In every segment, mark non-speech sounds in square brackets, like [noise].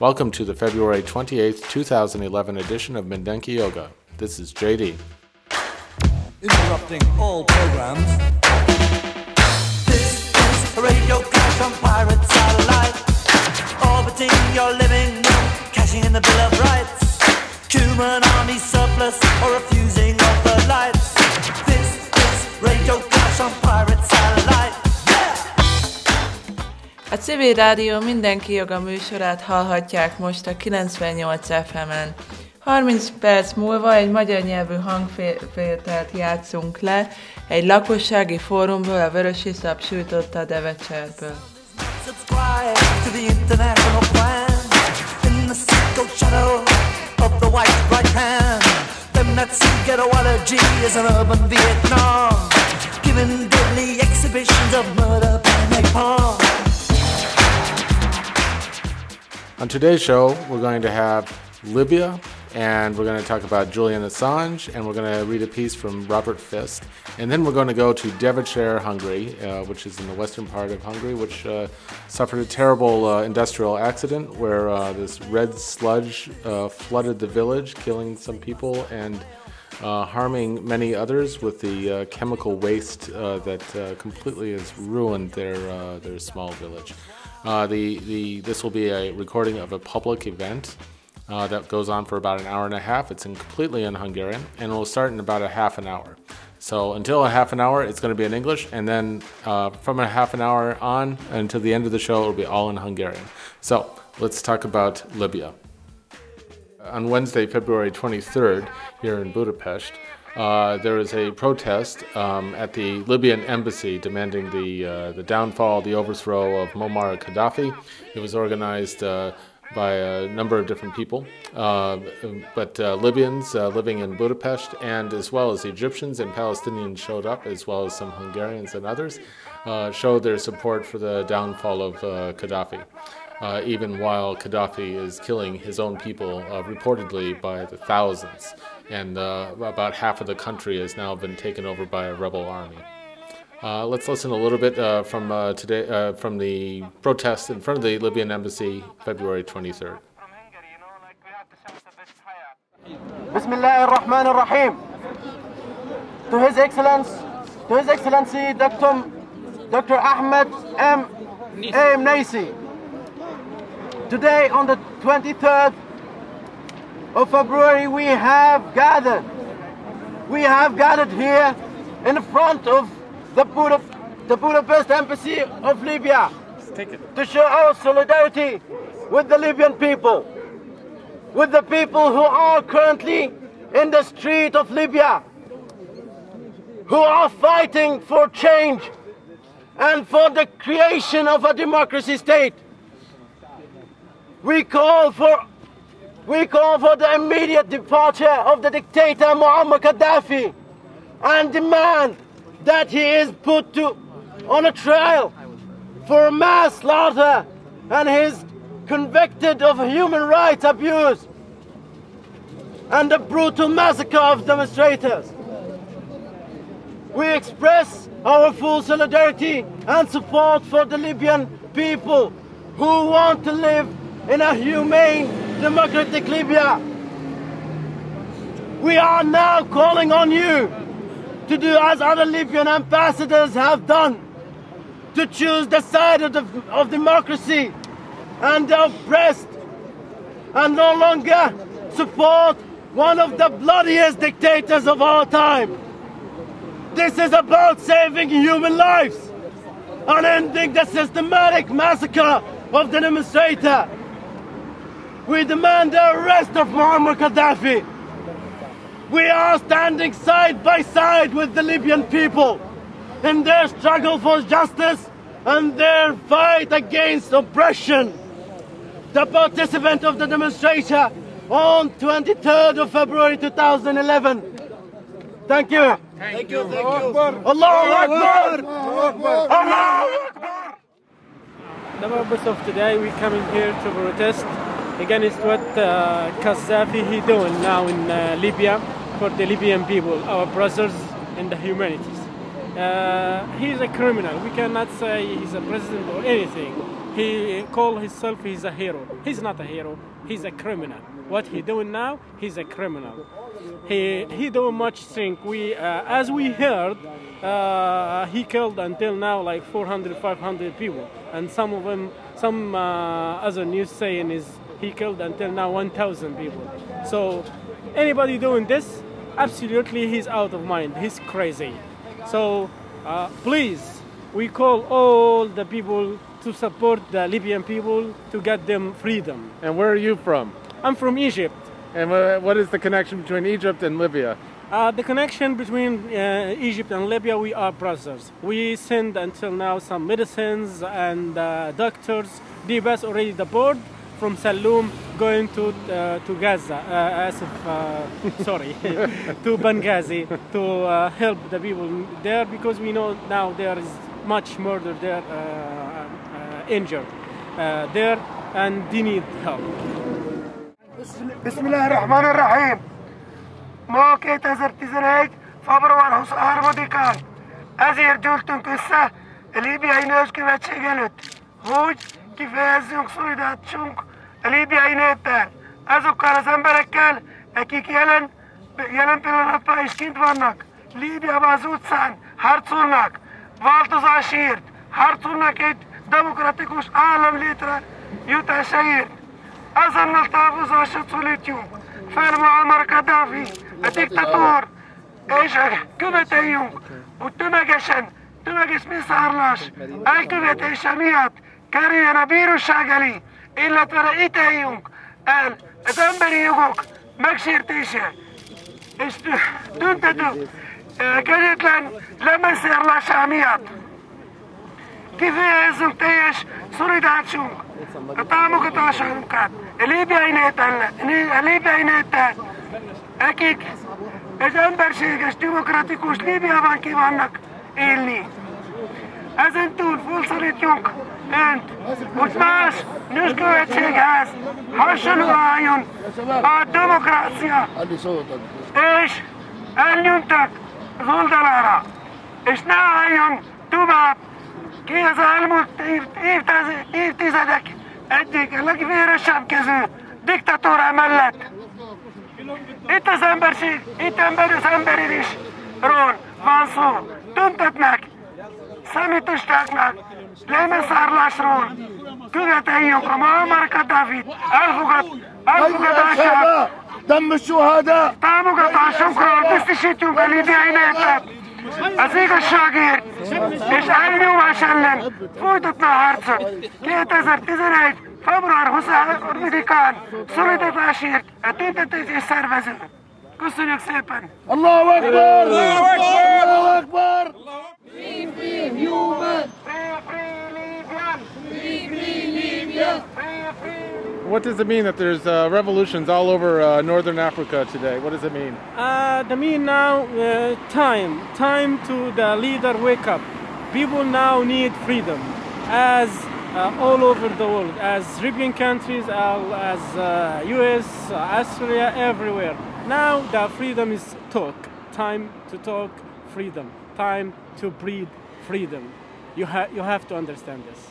Welcome to the February 28th, 2011 edition of Mindenki Yoga. This is JD. interrupting all programs. This is radio clash on pirate satellite. Orbiting your living room, cashing in the Bill of Rights. Human army surplus or refusing of the lights. This is radio clash on pirate satellite. A civil rádió mindenki joga műsorát hallhatják most a 98 FM-en. 30 perc múlva egy magyar nyelvű hangféltelt játszunk le egy lakossági fórumból a Vörösiszap sújtotta a Devecserből. Giving deadly exhibitions of murder and napalm. On today's show, we're going to have Libya, and we're going to talk about Julian Assange, and we're going to read a piece from Robert Fisk. And then we're going to go to Devonshire, Hungary, uh, which is in the western part of Hungary, which uh, suffered a terrible uh, industrial accident where uh, this red sludge uh, flooded the village, killing some people and uh, harming many others with the chemical waste that completely has ruined their their small village. Uh, the the this will be a recording of a public event uh, that goes on for about an hour and a half. It's in completely in Hungarian, and it will start in about a half an hour. So until a half an hour, it's going to be in English, and then uh, from a half an hour on until the end of the show, it will be all in Hungarian. So let's talk about Libya on Wednesday, February 23rd, here in Budapest, uh, there was a protest um, at the Libyan embassy demanding the, uh, the downfall, the overthrow of Muammar Gaddafi. It was organized uh, by a number of different people, uh, but uh, Libyans living in Budapest and as well as Egyptians and Palestinians showed up, as well as some Hungarians and others, showed their support for the downfall of Gaddafi uh, even while Gaddafi is killing his own people uh, reportedly by the thousands. And uh, about half of the country has now been taken over by a rebel army. Uh, let's listen a little bit uh, from uh, today uh, from the protest in front of the Libyan embassy, February 23rd. Bismillah ar-Rahman ar-Rahim. To His Excellence, to His Excellency Dr. Dr. Ahmed M. A. Naisi. Today, on the 23rd of February, we have gathered. We have gathered here in front of the, Buda- the Budapest Embassy of Libya to show our solidarity with the Libyan people with the people who are currently in the street of Libya, who are fighting for change and for the creation of a democracy state. We call for we call for the immediate departure of the dictator Muammar Gaddafi and demand that he is put to on a trial for mass slaughter and is convicted of human rights abuse and the brutal massacre of demonstrators. We express our full solidarity and support for the Libyan people who want to live in a humane, democratic Libya. We are now calling on you to do as other Libyan ambassadors have done, to choose the side of, the, of democracy and the oppressed, and no longer support one of the bloodiest dictators of our time. This is about saving human lives, and ending the systematic massacre of the demonstrator. We demand the arrest of Muammar Gaddafi. We are standing side by side with the Libyan people in their struggle for justice and their fight against oppression. The participant of the demonstration on 23rd of February 2011. Thank you. Thank you. Thank you. Allahu Akbar. Allahu Akbar. The purpose of today, we coming here to protest against what uh, he doing now in uh, Libya for the Libyan people, our brothers and the humanities. Uh, he is a criminal. We cannot say he's a president or anything. He call himself he's a hero. He's not a hero. He's a criminal. What he doing now? He's a criminal. He he doing much thing. We uh, as we heard, uh, he killed until now like 400, 500 people, and some of them, some uh, other news saying is he killed until now 1,000 people. So anybody doing this, absolutely he's out of mind. He's crazy. So uh, please, we call all the people to support the Libyan people to get them freedom. And where are you from? I'm from Egypt. And what is the connection between Egypt and Libya? Uh, the connection between uh, Egypt and Libya, we are brothers. We send until now some medicines and uh, doctors. Pass already the board from Saloum going to uh, to Gaza, uh, as of, uh, sorry, [laughs] [laughs] to Benghazi to uh, help the people there because we know now there is much murder there, uh, uh, injured uh, there, and they need help. بسم الله الرحمن الرحيم موقع تزرتزرهج فبروار حسار مديكان ازير جولتن قصة ليبيا ينوش كيف تشغلت هوج كيف يزيون صويدات شنك a líbiai néppel, azokkal az emberekkel, akik jelen, jelen pillanatban is kint vannak, Líbiában az utcán harcolnak, változásért, harcolnak egy demokratikus állam létre jutásáért. Azonnal távozását szólítjuk. Fel Muammar Gaddafi, a diktatúr, és követeljünk, hogy tömegesen, tömeges mészárlás elkövetése miatt kerüljön a bíróság elé, illetve ítéljünk el az emberi jogok megsértése és tüntető kegyetlen lemészérlása miatt. Kifejezzünk teljes szolidárcsunk a támogatásunkat a líbiai néptel, akik egy emberséges, demokratikus Líbiában kívánnak élni. Ezen túl felszólítjunk önt, most más nőszkövetséghez hasonló álljon a demokrácia, és elnyomtak az oldalára, és ne álljon tovább ki az elmúlt évtizedek egyik legvéresebb kezű diktatúra mellett. Itt az emberség, itt ember az emberirisről van szó. Tüntetnek, szemítőstáknak, lemészárlásról követeljük a Muammar Gaddafit elfogad, elfogadását, támogatásunkról biztosítjunk a lidiai népet, az igazságért és elnyomás ellen folytatna a harcot. 2011. február 23-án szolidatásért a tüntetés szervező. Köszönjük szépen! Allahu Akbar! Allahu Akbar! Allahu Akbar! What does it mean that there's uh, revolutions all over uh, northern Africa today? What does it mean? Uh, the mean now uh, time, time to the leader wake up. People now need freedom, as uh, all over the world, as European countries, as uh, U.S., Australia, everywhere. Now the freedom is talk. Time to talk freedom. Time to breathe freedom. You have you have to understand this.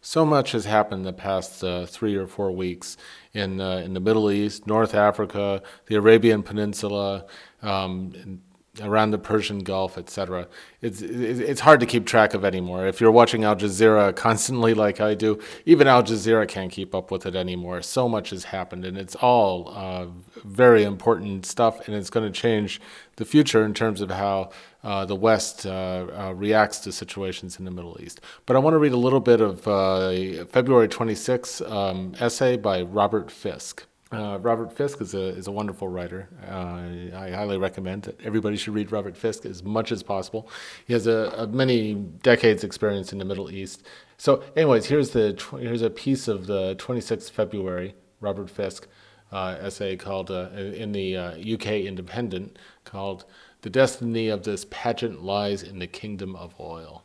So much has happened in the past uh, three or four weeks in uh, in the Middle East, North Africa, the Arabian Peninsula, um, around the Persian Gulf, etc. It's it's hard to keep track of anymore. If you're watching Al Jazeera [laughs] constantly, like I do, even Al Jazeera can't keep up with it anymore. So much has happened, and it's all uh, very important stuff, and it's going to change the future in terms of how uh, the West uh, uh, reacts to situations in the Middle East. But I want to read a little bit of uh, February 26 um, essay by Robert Fisk. Uh, Robert Fisk is a is a wonderful writer. Uh, I highly recommend that everybody should read Robert Fisk as much as possible. He has a, a many decades experience in the Middle East. So, anyways, here's the here's a piece of the 26th February Robert Fisk uh, essay called uh, in the UK uh, Independent called "The Destiny of This Pageant Lies in the Kingdom of Oil."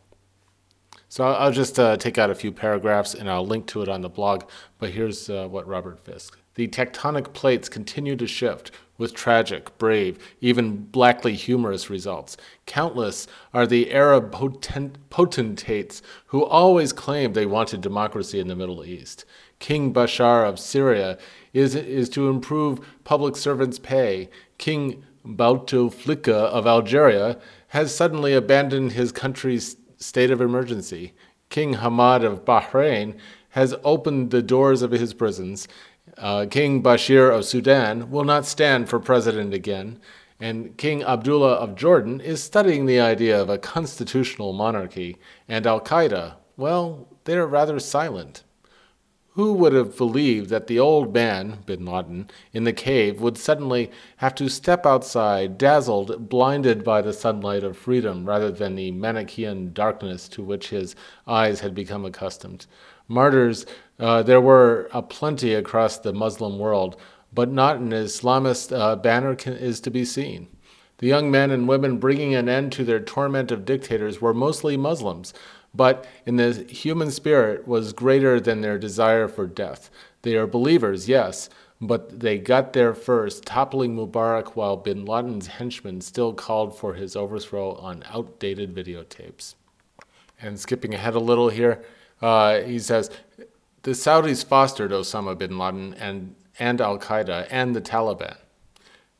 So I'll just uh, take out a few paragraphs and I'll link to it on the blog. But here's what Robert Fisk the tectonic plates continue to shift with tragic, brave, even blackly humorous results. Countless are the Arab potent- potentates who always claimed they wanted democracy in the Middle East. King Bashar of Syria is, is to improve public servants' pay. King Bouteflika of Algeria has suddenly abandoned his country's state of emergency. King Hamad of Bahrain has opened the doors of his prisons uh, King Bashir of Sudan will not stand for president again, and King Abdullah of Jordan is studying the idea of a constitutional monarchy, and Al Qaeda, well, they're rather silent. Who would have believed that the old man, bin Laden, in the cave would suddenly have to step outside, dazzled, blinded by the sunlight of freedom rather than the Manichaean darkness to which his eyes had become accustomed? Martyrs uh, there were a plenty across the Muslim world, but not an Islamist uh, banner can, is to be seen. The young men and women bringing an end to their torment of dictators were mostly Muslims, but in the human spirit was greater than their desire for death. They are believers, yes, but they got there first, toppling Mubarak while bin Laden's henchmen still called for his overthrow on outdated videotapes. And skipping ahead a little here, uh, he says, the Saudis fostered Osama bin Laden and, and Al Qaeda and the Taliban.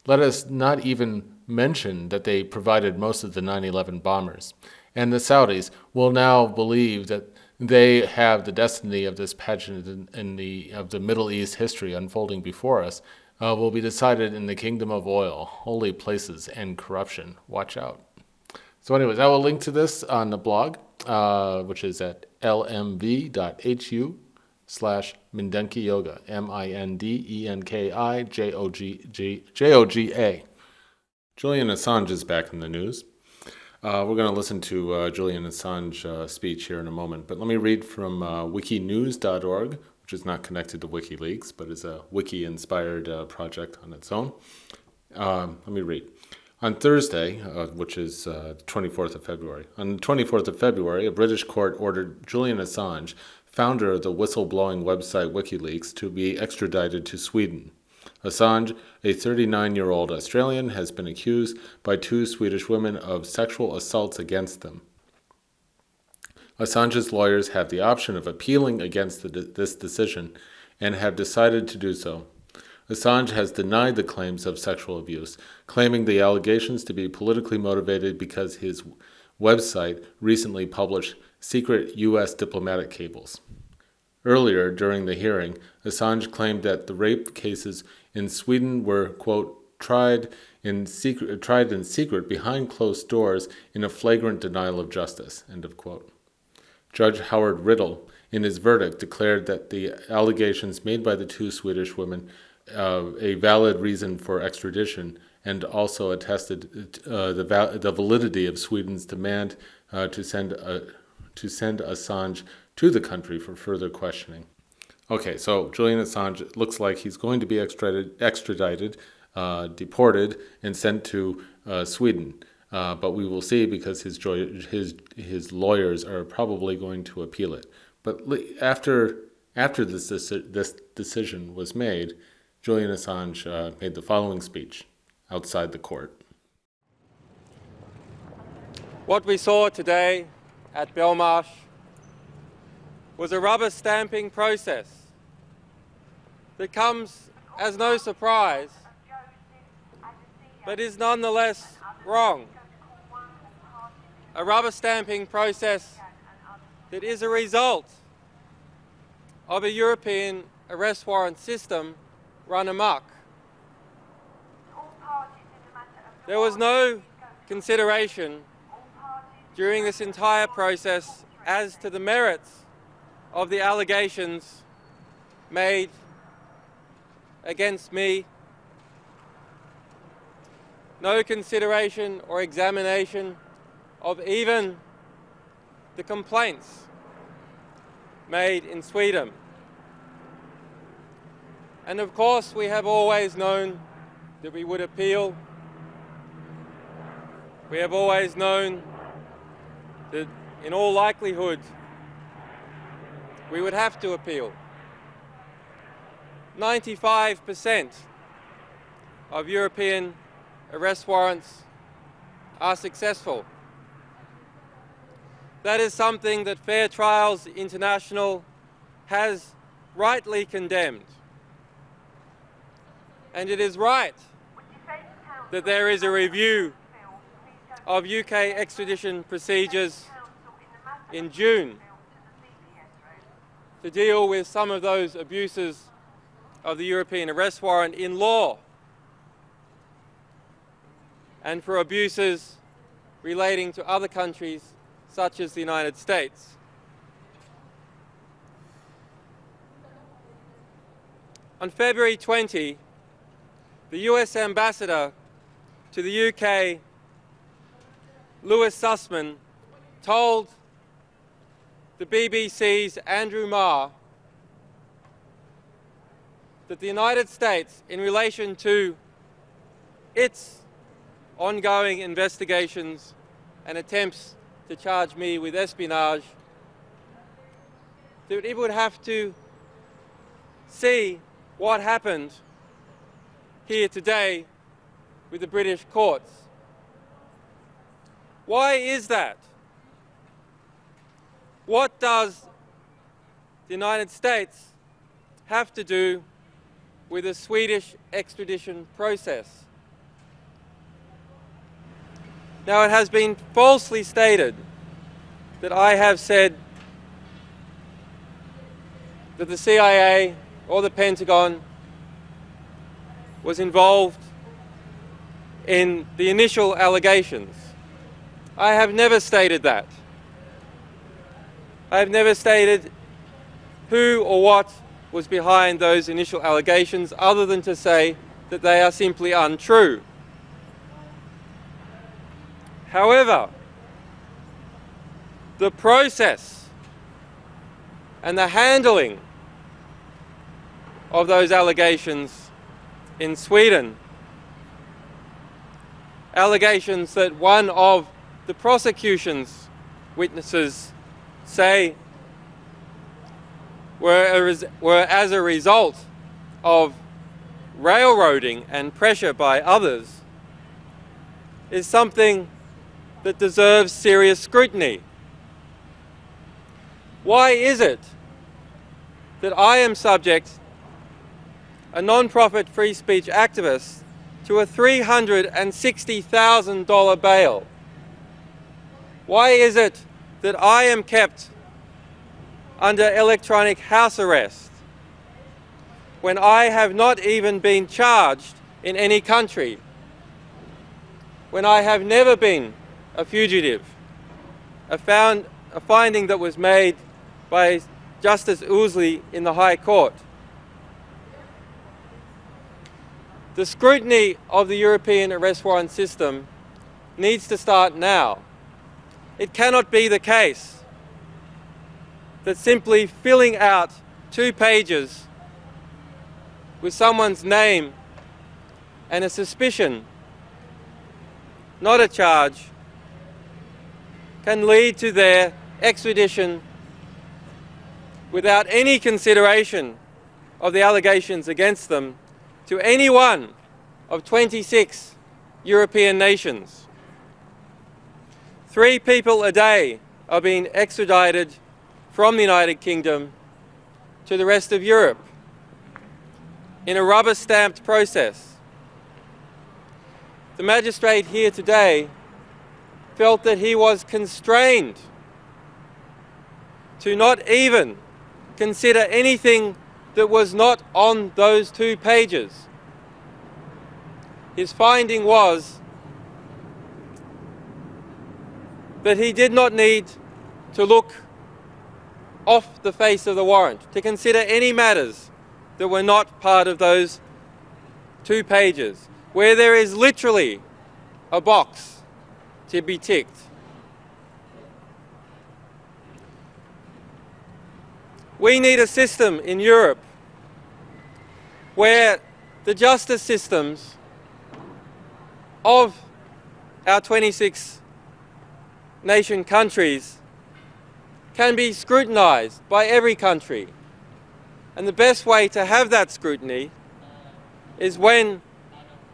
Let us not even mention that they provided most of the 9 11 bombers. And the Saudis will now believe that they have the destiny of this pageant in, the, of the Middle East history unfolding before us uh, will be decided in the kingdom of oil, holy places, and corruption. Watch out. So, anyways, I will link to this on the blog, uh, which is at lmv.hu slash Mindenki Yoga, M I N D E N K I J O G G J O G A. Julian Assange is back in the news. Uh, we're going to listen to uh, Julian Assange's uh, speech here in a moment, but let me read from uh, wikinews.org, which is not connected to WikiLeaks, but is a wiki-inspired uh, project on its own. Um, let me read. On Thursday, uh, which is uh, 24th of February, on the 24th of February, a British court ordered Julian Assange founder of the whistleblowing website WikiLeaks, to be extradited to Sweden. Assange, a 39 year old Australian, has been accused by two Swedish women of sexual assaults against them. Assange's lawyers have the option of appealing against the, this decision and have decided to do so. Assange has denied the claims of sexual abuse, claiming the allegations to be politically motivated because his website recently published secret U.S. diplomatic cables. Earlier, during the hearing, Assange claimed that the rape cases in Sweden were, quote, tried in secret, tried in secret behind closed doors in a flagrant denial of justice, end of quote. Judge Howard Riddle, in his verdict, declared that the allegations made by the two Swedish women uh, a valid reason for extradition and also attested uh, the, val- the validity of Sweden's demand uh, to send a, to send Assange to the country for further questioning. Okay, so Julian Assange looks like he's going to be extradited, extradited uh, deported, and sent to uh, Sweden. Uh, but we will see because his, his, his lawyers are probably going to appeal it. But after, after this, this decision was made, Julian Assange uh, made the following speech outside the court. What we saw today at Belmarsh was a rubber stamping process that comes as no surprise, but is nonetheless wrong. A rubber stamping process that is a result of a European arrest warrant system run amok. There was no consideration during this entire process as to the merits of the allegations made against me. No consideration or examination of even the complaints made in Sweden. And of course, we have always known that we would appeal. We have always known that in all likelihood we would have to appeal. 95% of European arrest warrants are successful. That is something that Fair Trials International has rightly condemned. And it is right that there is a review of UK extradition procedures in June to deal with some of those abuses of the European arrest warrant in law and for abuses relating to other countries such as the United States. On February 20, the US ambassador to the UK, Lewis Sussman, told the BBC's Andrew Marr that the United States, in relation to its ongoing investigations and attempts to charge me with espionage, that it would have to see what happened here today with the British courts. Why is that? What does the United States have to do with the Swedish extradition process? Now, it has been falsely stated that I have said that the CIA or the Pentagon was involved in the initial allegations. I have never stated that. I have never stated who or what was behind those initial allegations other than to say that they are simply untrue. However, the process and the handling of those allegations in Sweden, allegations that one of the prosecution's witnesses say were, were as a result of railroading and pressure by others is something that deserves serious scrutiny. Why is it that I am subject, a non profit free speech activist, to a $360,000 bail? Why is it that I am kept under electronic house arrest when I have not even been charged in any country? When I have never been a fugitive? A, found, a finding that was made by Justice Ousley in the High Court. The scrutiny of the European arrest warrant system needs to start now. It cannot be the case that simply filling out two pages with someone's name and a suspicion, not a charge, can lead to their extradition without any consideration of the allegations against them to any one of 26 European nations. Three people a day are being extradited from the United Kingdom to the rest of Europe in a rubber stamped process. the magistrate here today felt that he was constrained to not even consider anything that was not on those two pages. His finding was that he did not need to look off the face of the warrant to consider any matters that were not part of those two pages, where there is literally a box to be ticked. We need a system in Europe where the justice systems of our 26 nation countries can be scrutinized by every country. And the best way to have that scrutiny is when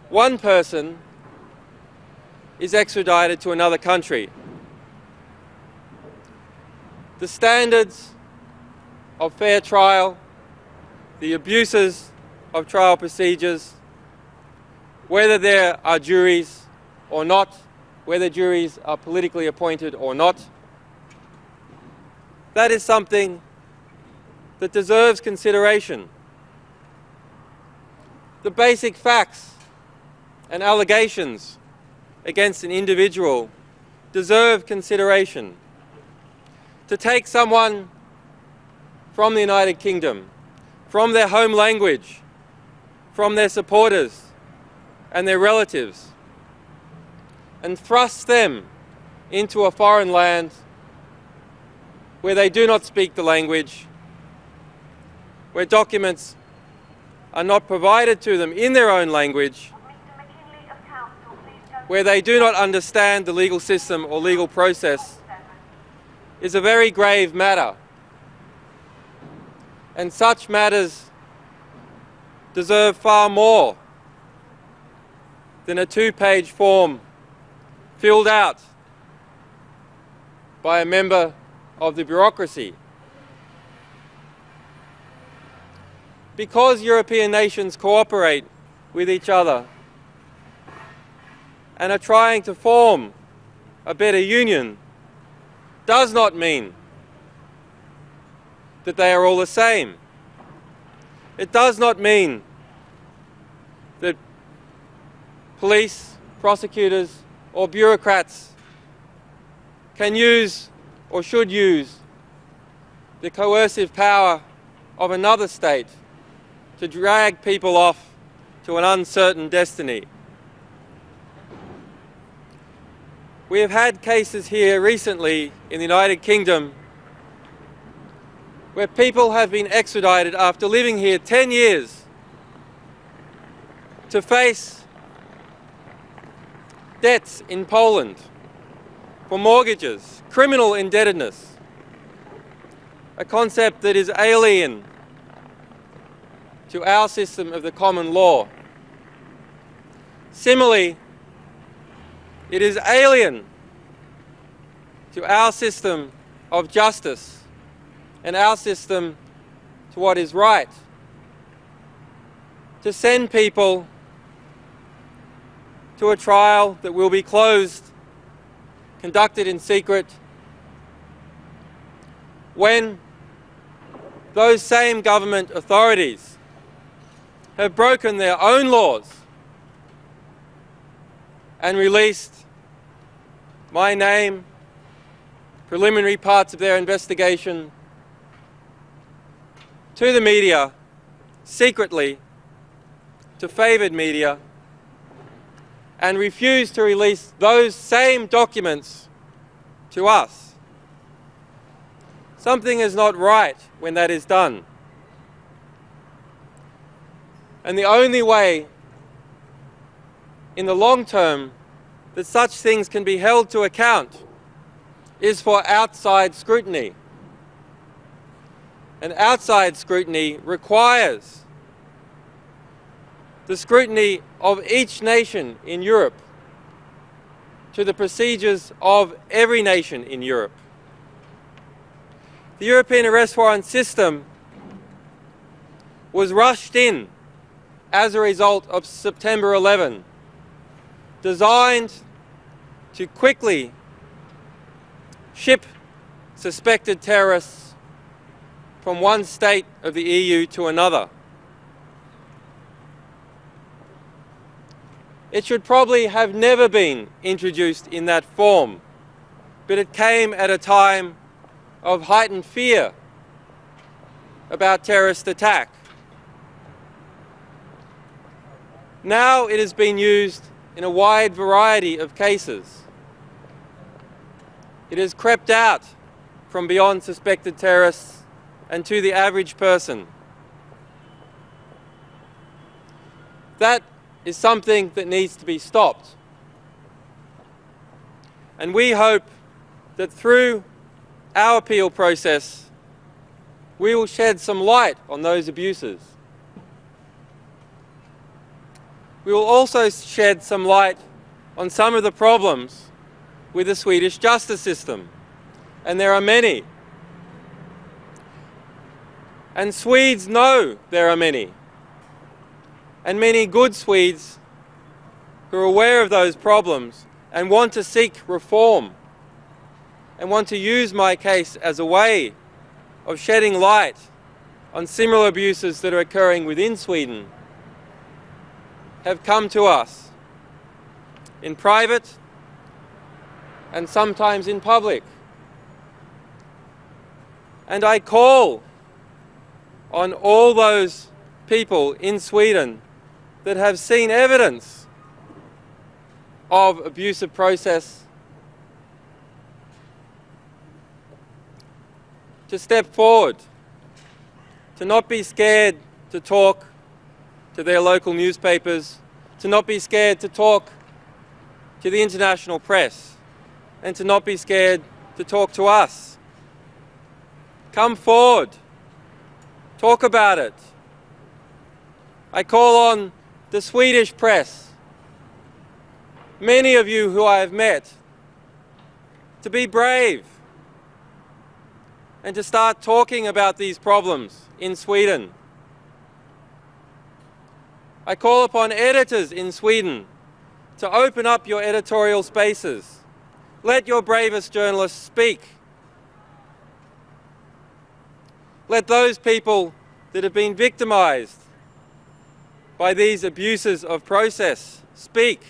one person is extradited to another country. The standards of fair trial, the abuses of trial procedures, whether there are juries or not, whether juries are politically appointed or not, that is something that deserves consideration. The basic facts and allegations against an individual deserve consideration. To take someone from the United Kingdom, from their home language, from their supporters and their relatives, and thrust them into a foreign land where they do not speak the language, where documents are not provided to them in their own language, where they do not understand the legal system or legal process, is a very grave matter. And such matters deserve far more than a two page form filled out by a member of the bureaucracy. Because European nations cooperate with each other and are trying to form a better union does not mean that they are all the same. It does not mean that police, prosecutors, or bureaucrats can use or should use the coercive power of another state to drag people off to an uncertain destiny. We have had cases here recently in the United Kingdom where people have been extradited after living here 10 years to face debts in Poland for mortgages, criminal indebtedness, a concept that is alien to our system of the common law. Similarly, it is alien to our system of justice and our system to what is right. To send people to a trial that will be closed, conducted in secret, when those same government authorities have broken their own laws and released my name, preliminary parts of their investigation to the media secretly, to favoured media, and refused to release those same documents to us. Something is not right when that is done. And the only way in the long term that such things can be held to account is for outside scrutiny. And outside scrutiny requires the scrutiny of each nation in Europe to the procedures of every nation in Europe. The European arrest warrant system was rushed in as a result of September 11 designed to quickly ship suspected terrorists from one state of the EU to another. It should probably have never been introduced in that form, but it came at a time of heightened fear about terrorist attack. Now it has been used in a wide variety of cases. It has crept out from beyond suspected terrorists and to the average person. That is something that needs to be stopped. And we hope that through our appeal process, we will shed some light on those abuses. We will also shed some light on some of the problems with the Swedish justice system, and there are many. And Swedes know there are many. And many good Swedes who are aware of those problems and want to seek reform and want to use my case as a way of shedding light on similar abuses that are occurring within Sweden have come to us in private and sometimes in public. And I call on all those people in Sweden that have seen evidence of abusive process to step forward, to not be scared to talk to their local newspapers, to not be scared to talk to the international press, and to not be scared to talk to us. Come forward, talk about it. I call on the Swedish press, many of you who I have met, to be brave and to start talking about these problems in Sweden. I call upon editors in Sweden to open up your editorial spaces. Let your bravest journalists speak. Let those people that have been victimized by these abuses of process speak.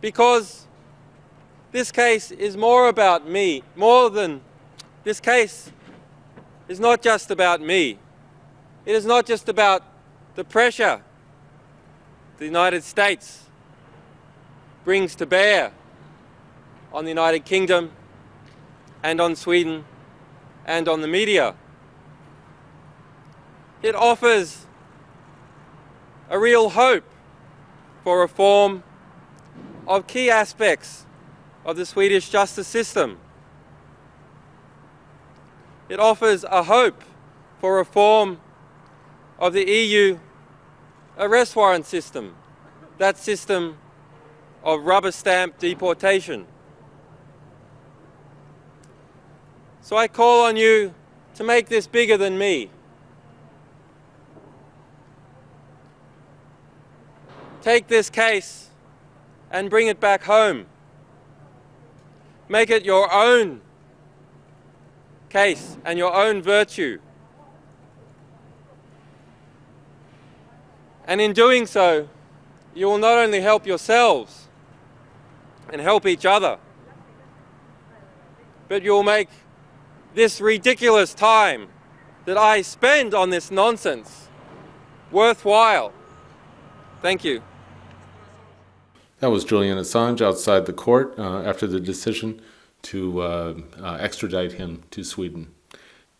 Because this case is more about me, more than this case is not just about me. It is not just about the pressure the United States brings to bear on the United Kingdom and on Sweden and on the media. It offers a real hope for reform of key aspects of the Swedish justice system. It offers a hope for reform of the EU arrest warrant system, that system of rubber stamp deportation. So I call on you to make this bigger than me. Take this case and bring it back home. Make it your own case and your own virtue. And in doing so, you will not only help yourselves and help each other, but you will make this ridiculous time that I spend on this nonsense worthwhile. Thank you. That was Julian Assange outside the court uh, after the decision to uh, uh, extradite him to Sweden.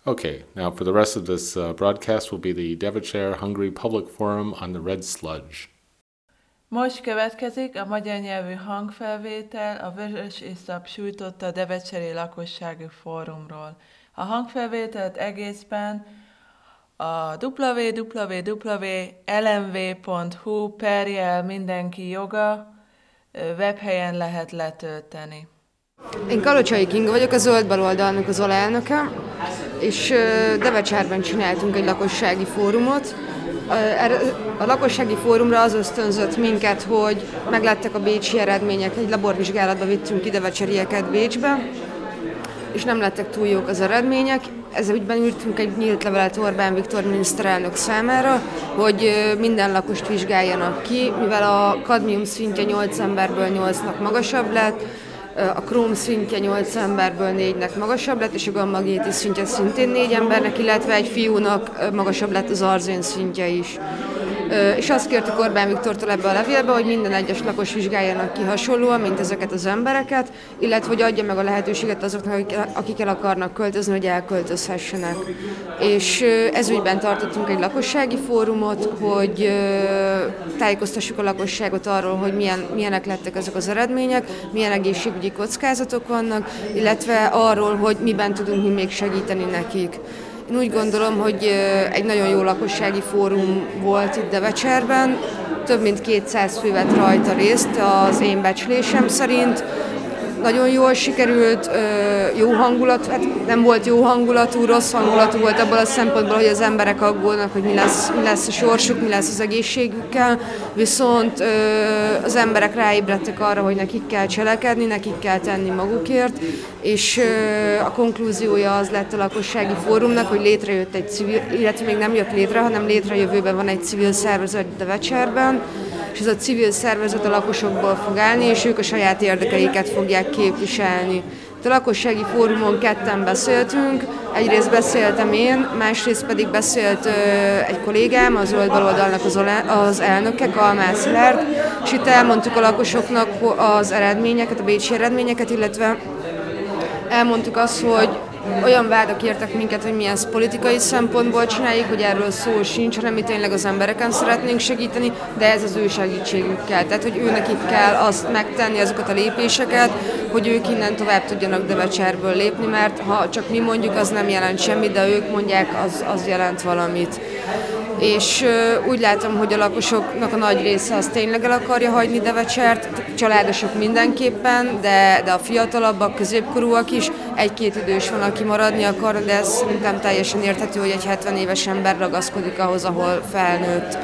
Okay, now for the rest of this uh, broadcast will be the Devonshire Hungary Public Forum on the Red Sludge. Most következik a magyar nyelvű hangfelvétel a Vörös Iszap sújtotta Devecseri lakossági fórumról. A hangfelvételt egészben a www.lmv.hu perjel mindenki joga webhelyen lehet letölteni. Én Kalocsai Kinga vagyok, a Zöld Baloldalnak az alelnöke, és Devecsárban csináltunk egy lakossági fórumot, a lakossági fórumra az ösztönzött minket, hogy meglettek a bécsi eredmények, egy laborvizsgálatba vittünk idevecserieket Bécsbe, és nem lettek túl jók az eredmények. Ezzel ügyben írtunk egy nyílt levelet Orbán Viktor miniszterelnök számára, hogy minden lakost vizsgáljanak ki, mivel a kadmium szintje 8 emberből 8-nak magasabb lett, a króm szintje 8 emberből 4-nek magasabb lett, és a gamma GT szintje szintén 4 embernek, illetve egy fiúnak magasabb lett az arzén szintje is és azt kértük Orbán Viktortól ebbe a levélbe, hogy minden egyes lakos vizsgáljanak ki hasonlóan, mint ezeket az embereket, illetve hogy adja meg a lehetőséget azoknak, akik el akarnak költözni, hogy elköltözhessenek. És ezügyben tartottunk egy lakossági fórumot, hogy tájékoztassuk a lakosságot arról, hogy milyen, milyenek lettek ezek az eredmények, milyen egészségügyi kockázatok vannak, illetve arról, hogy miben tudunk mi még segíteni nekik. Én úgy gondolom, hogy egy nagyon jó lakossági fórum volt itt Devecserben, több mint 200 fő vett rajta részt az én becslésem szerint nagyon jól sikerült, jó hangulat, hát nem volt jó hangulatú, rossz hangulatú volt abból a szempontból, hogy az emberek aggódnak, hogy mi lesz, mi lesz a sorsuk, mi lesz az egészségükkel, viszont az emberek ráébredtek arra, hogy nekik kell cselekedni, nekik kell tenni magukért, és a konklúziója az lett a lakossági fórumnak, hogy létrejött egy civil, illetve még nem jött létre, hanem létrejövőben van egy civil szervezet a Vecserben, és ez a civil szervezet a lakosokból fog állni, és ők a saját érdekeiket fogják képviselni. A lakossági fórumon ketten beszéltünk, egyrészt beszéltem én, másrészt pedig beszélt ö, egy kollégám, az zöld baloldalnak az, az elnöke, Kalmász Szilárd, és itt elmondtuk a lakosoknak az eredményeket, a bécsi eredményeket, illetve elmondtuk azt, hogy olyan vádak értek minket, hogy mi ezt politikai szempontból csináljuk, hogy erről szó sincs, hanem mi tényleg az embereken szeretnénk segíteni, de ez az ő segítségükkel. Tehát, hogy ő nekik kell azt megtenni, azokat a lépéseket, hogy ők innen tovább tudjanak Devecserből lépni, mert ha csak mi mondjuk, az nem jelent semmit, de ők mondják, az, az jelent valamit és úgy látom, hogy a lakosoknak a nagy része az tényleg el akarja hagyni Devecsert, családosok mindenképpen, de, de a fiatalabbak, középkorúak is, egy-két idős van, aki maradni akar, de ez nem teljesen érthető, hogy egy 70 éves ember ragaszkodik ahhoz, ahol felnőtt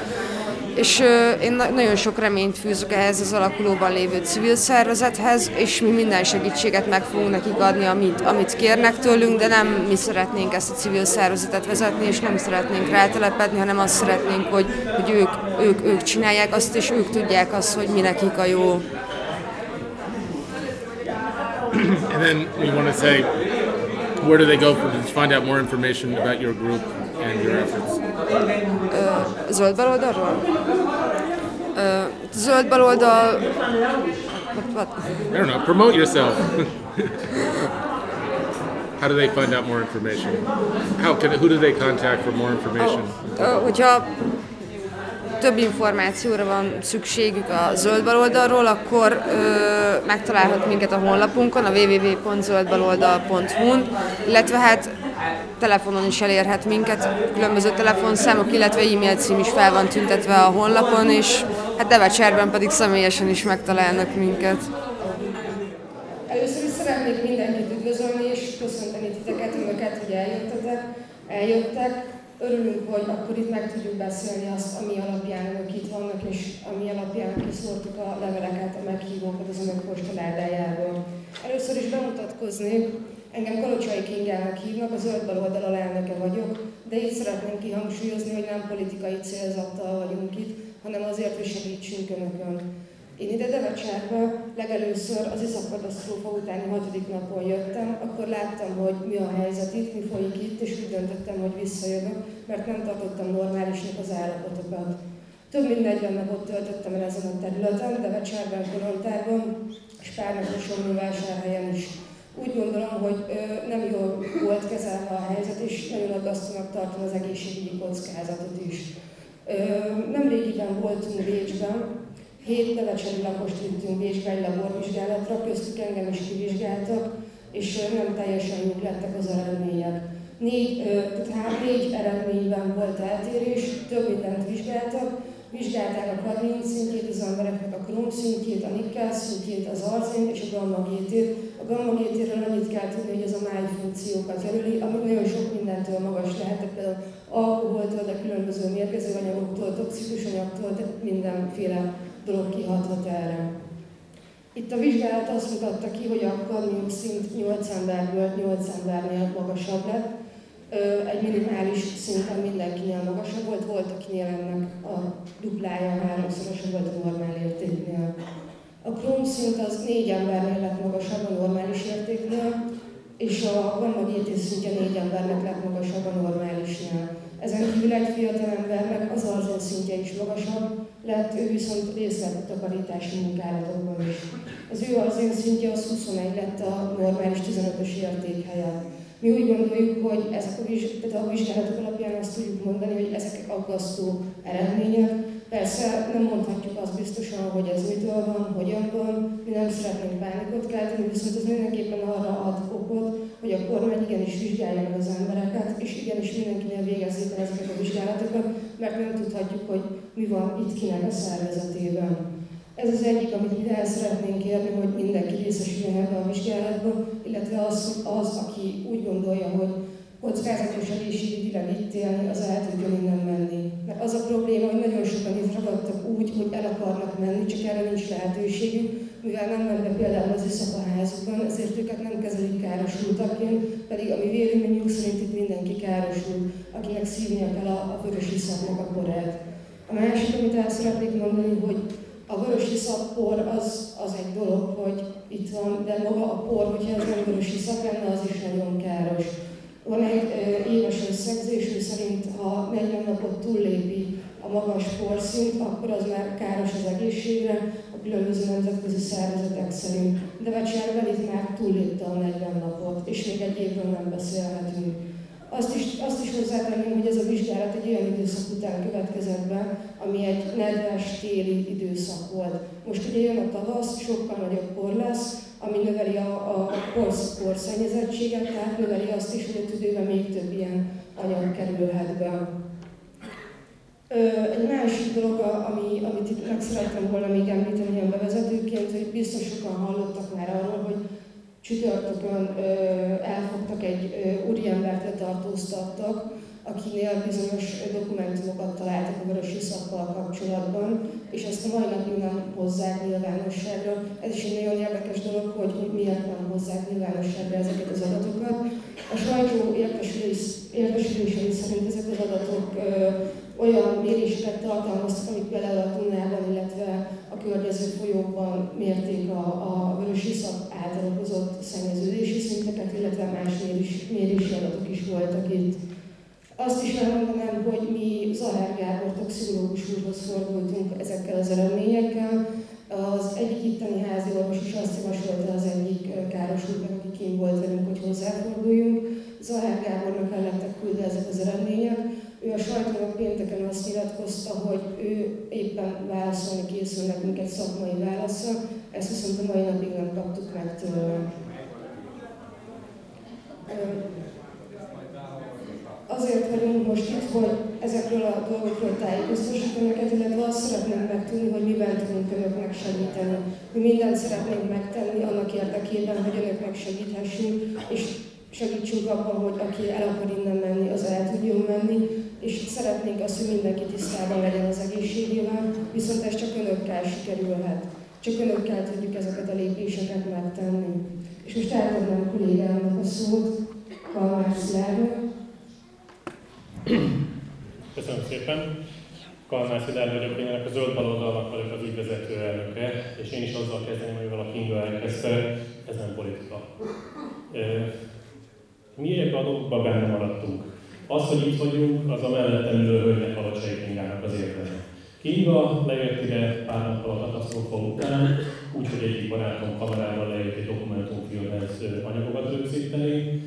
és én nagyon sok reményt fűzök ehhez az alakulóban lévő civil szervezethez, és mi minden segítséget meg fogunk nekik adni, amit, amit kérnek tőlünk, de nem mi szeretnénk ezt a civil szervezetet vezetni, és nem szeretnénk rátelepedni, hanem azt szeretnénk, hogy, hogy ők, ők, ők csinálják azt, és ők tudják azt, hogy mi nekik a jó. And then we want to say, where do they go to find out more information about your group? Zöld baloldalról? Zöld baloldal... What? I don't know. Promote yourself. How do they find out more information? How can who do they contact for more information? Oh, hogyha több információra van szükségük a zöld baloldalról, akkor ö, megtalálhat minket a honlapunkon, a www.zöldbaloldal.hu-n, illetve hát telefonon is elérhet minket, különböző telefonszámok, illetve e-mail cím is fel van tüntetve a honlapon, és hát Devecserben pedig személyesen is megtalálnak minket. Először is szeretnék mindenkit üdvözölni, és köszönteni titeket, önöket, hogy eljöttetek, eljöttek. Örülünk, hogy akkor itt meg tudjuk beszélni azt, ami alapján önök itt vannak, és ami alapján kiszórtuk a leveleket, a meghívókat az önök postaládájából. Először is bemutatkoznék, Engem Kalocsai Kingának hívnak, a zöld baloldal alelnöke vagyok, de itt szeretném kihangsúlyozni, hogy nem politikai célzattal vagyunk itt, hanem azért, hogy segítsünk Önökön. Én ide Devecsárba legelőször az iszapkatasztrófa utáni hatodik napon jöttem, akkor láttam, hogy mi a helyzet itt, mi folyik itt, és úgy döntöttem, hogy visszajövök, mert nem tartottam normálisnak az állapotokat. Több mint 40 napot töltöttem el ezen a területen, Devecsárban, Kolontárban, és pár naposon vásárhelyen is. Úgy gondolom, hogy nem jól volt kezelve a helyzet, és nagyon aggasztónak tartom az egészségügyi kockázatot is. Nem régiben voltunk Bécsben, hét nevecseri lakost vittünk Bécsbe egy laborvizsgálatra, köztük engem is kivizsgáltak, és nem teljesen jók lettek az eredmények. Négy, tehát négy eredményben volt eltérés, több mindent vizsgáltak, vizsgálták a kadmium szintjét az embereknek, a krom szintjét, a nikkel szintjét, az arzén és a gamma A gamma GT-ről annyit kell tudni, hogy ez a máj funkciókat jelöli, amik nagyon sok mindentől magas lehetnek, például alkoholtól, de különböző mérgező anyagoktól, toxikus anyagtól, de mindenféle dolog kihathat erre. Itt a vizsgálat azt mutatta ki, hogy a kadmium szint 8 emberből 8 embernél magasabb lett, egy minimális szinten mindenkinél magasabb volt, volt akinél ennek a duplája, háromszorosa volt a normál értéknél. A Crohn szint az négy embernél lett magasabb a normális értéknél, és a gamma GT szintje négy embernek lett magasabb a normálisnál. Ezen kívül egy fiatal embernek az arzén szintje is magasabb lett, ő viszont részt vett a takarítási munkálatokban is. Az ő arzén szintje az 21 lett a normális 15-ös érték helyett. Mi úgy gondoljuk, hogy ezek a, tehát a vizsgálatok alapján azt tudjuk mondani, hogy ezek aggasztó eredmények. Persze nem mondhatjuk azt biztosan, hogy ez mitől van, hogyan van, mi nem szeretnénk bánikot kelteni, viszont ez mindenképpen arra ad okot, hogy a kormány igenis vizsgálja meg az embereket, és igenis mindenkinél végezzék el ezeket a vizsgálatokat, mert nem tudhatjuk, hogy mi van itt kinek a szervezetében. Ez az egyik, amit mi el szeretnénk kérni, hogy mindenki részesüljön ebben a vizsgálatban, illetve az, az, aki úgy gondolja, hogy kockázatos egészségügyileg itt élni, az el tudjon innen menni. Mert az a probléma, hogy nagyon sokan itt ragadtak úgy, hogy el akarnak menni, csak erre nincs lehetőségük, mivel nem mennek például az iszapaházukban, ezért őket nem kezelik károsultaként, pedig a mi véleményünk szerint itt mindenki károsult, akinek szívnia kell a, a vörös iszapnak a porát. A másik, amit el szeretnék mondani, hogy a vörös iszap-por az, az egy dolog, hogy itt van, de maga a por, hogyha ez nem vörös iszap lenne, az is nagyon káros. Van egy éves összegzés, szerint ha 40 napot túllépi a magas porszint, akkor az már káros az egészségre, a különböző nemzetközi szervezetek szerint. De Vecservel itt már túllépte a 40 napot, és még egy évről nem beszélhetünk. Azt is, azt is hozzátenném, hogy ez a vizsgálat egy olyan időszak után következett be, ami egy nedves téli időszak volt. Most ugye jön a tavasz, sokkal nagyobb por lesz, ami növeli a, a porszakor szennyezettséget, tehát növeli azt is, hogy a tüdőben még több ilyen anyag kerülhet be. Egy másik dolog, ami, amit itt meg szerettem volna még említeni ilyen bevezetőként, hogy biztos sokan hallottak már arról, hogy csütörtökön elfogtak egy úriembert, letartóztattak, akinél bizonyos dokumentumokat találtak a vörös szakkal kapcsolatban, és ezt a mai napig nem hozzák nyilvánosságra. Ez is egy nagyon érdekes dolog, hogy, hogy miért nem hozzák nyilvánosságra ezeket az adatokat. A sajtó értesülései szerint ezek az adatok ö, olyan méréseket tartalmaztak, amik például a Dunában, illetve a környező folyókban mérték a, a vörös iszap által okozott szennyeződési szinteket, illetve más mérés, mérési adatok is voltak itt. Azt is elmondanám, hogy mi Zahár Gábor toxikológus úrhoz fordultunk ezekkel az eredményekkel. Az egyik itteni házi orvos azt javasolta az egyik károsultnak, aki kint volt velünk, hogy hozzáforduljunk. Zahár Gábornak el lettek küldve ezek az eredmények. Ő a sajtónak pénteken azt nyilatkozta, hogy ő éppen válaszolni készül nekünk egy szakmai válasza, ezt viszont a mai napig nem kaptuk meg tőle. Azért vagyunk most itt, hogy ezekről a dolgokról tájékoztassuk önöket, illetve azt szeretnénk megtudni, hogy miben tudunk önöknek segíteni. Mi mindent szeretnénk megtenni annak érdekében, hogy önöknek segíthessünk, és segítsünk abban, hogy aki el akar innen menni, az el tudjon menni, és szeretnénk azt, hogy mindenki tisztában legyen az egészségével, viszont ez csak önökkel sikerülhet. Csak önökkel tudjuk ezeket a lépéseket megtenni. És most eladnám kollégámnak a szót, Kalmár Szilárnak, [clears throat] Köszönöm szépen. Kalmár Szilárd vagyok, én ennek a zöld baloldalnak vagyok az ügyvezető elnöke, és én is azzal kezdeném, amivel a Kinga elkezdte, ez nem politika. Mi ebben a benne maradtunk. Az, hogy itt vagyunk, az a mellettem ülő hölgynek Halocsai Kingának az érdeme. Kinga lejött ide pár nappal a katasztrófa után, úgyhogy egyik barátom kamerával lejött egy dokumentumfilmhez anyagokat rögzíteni,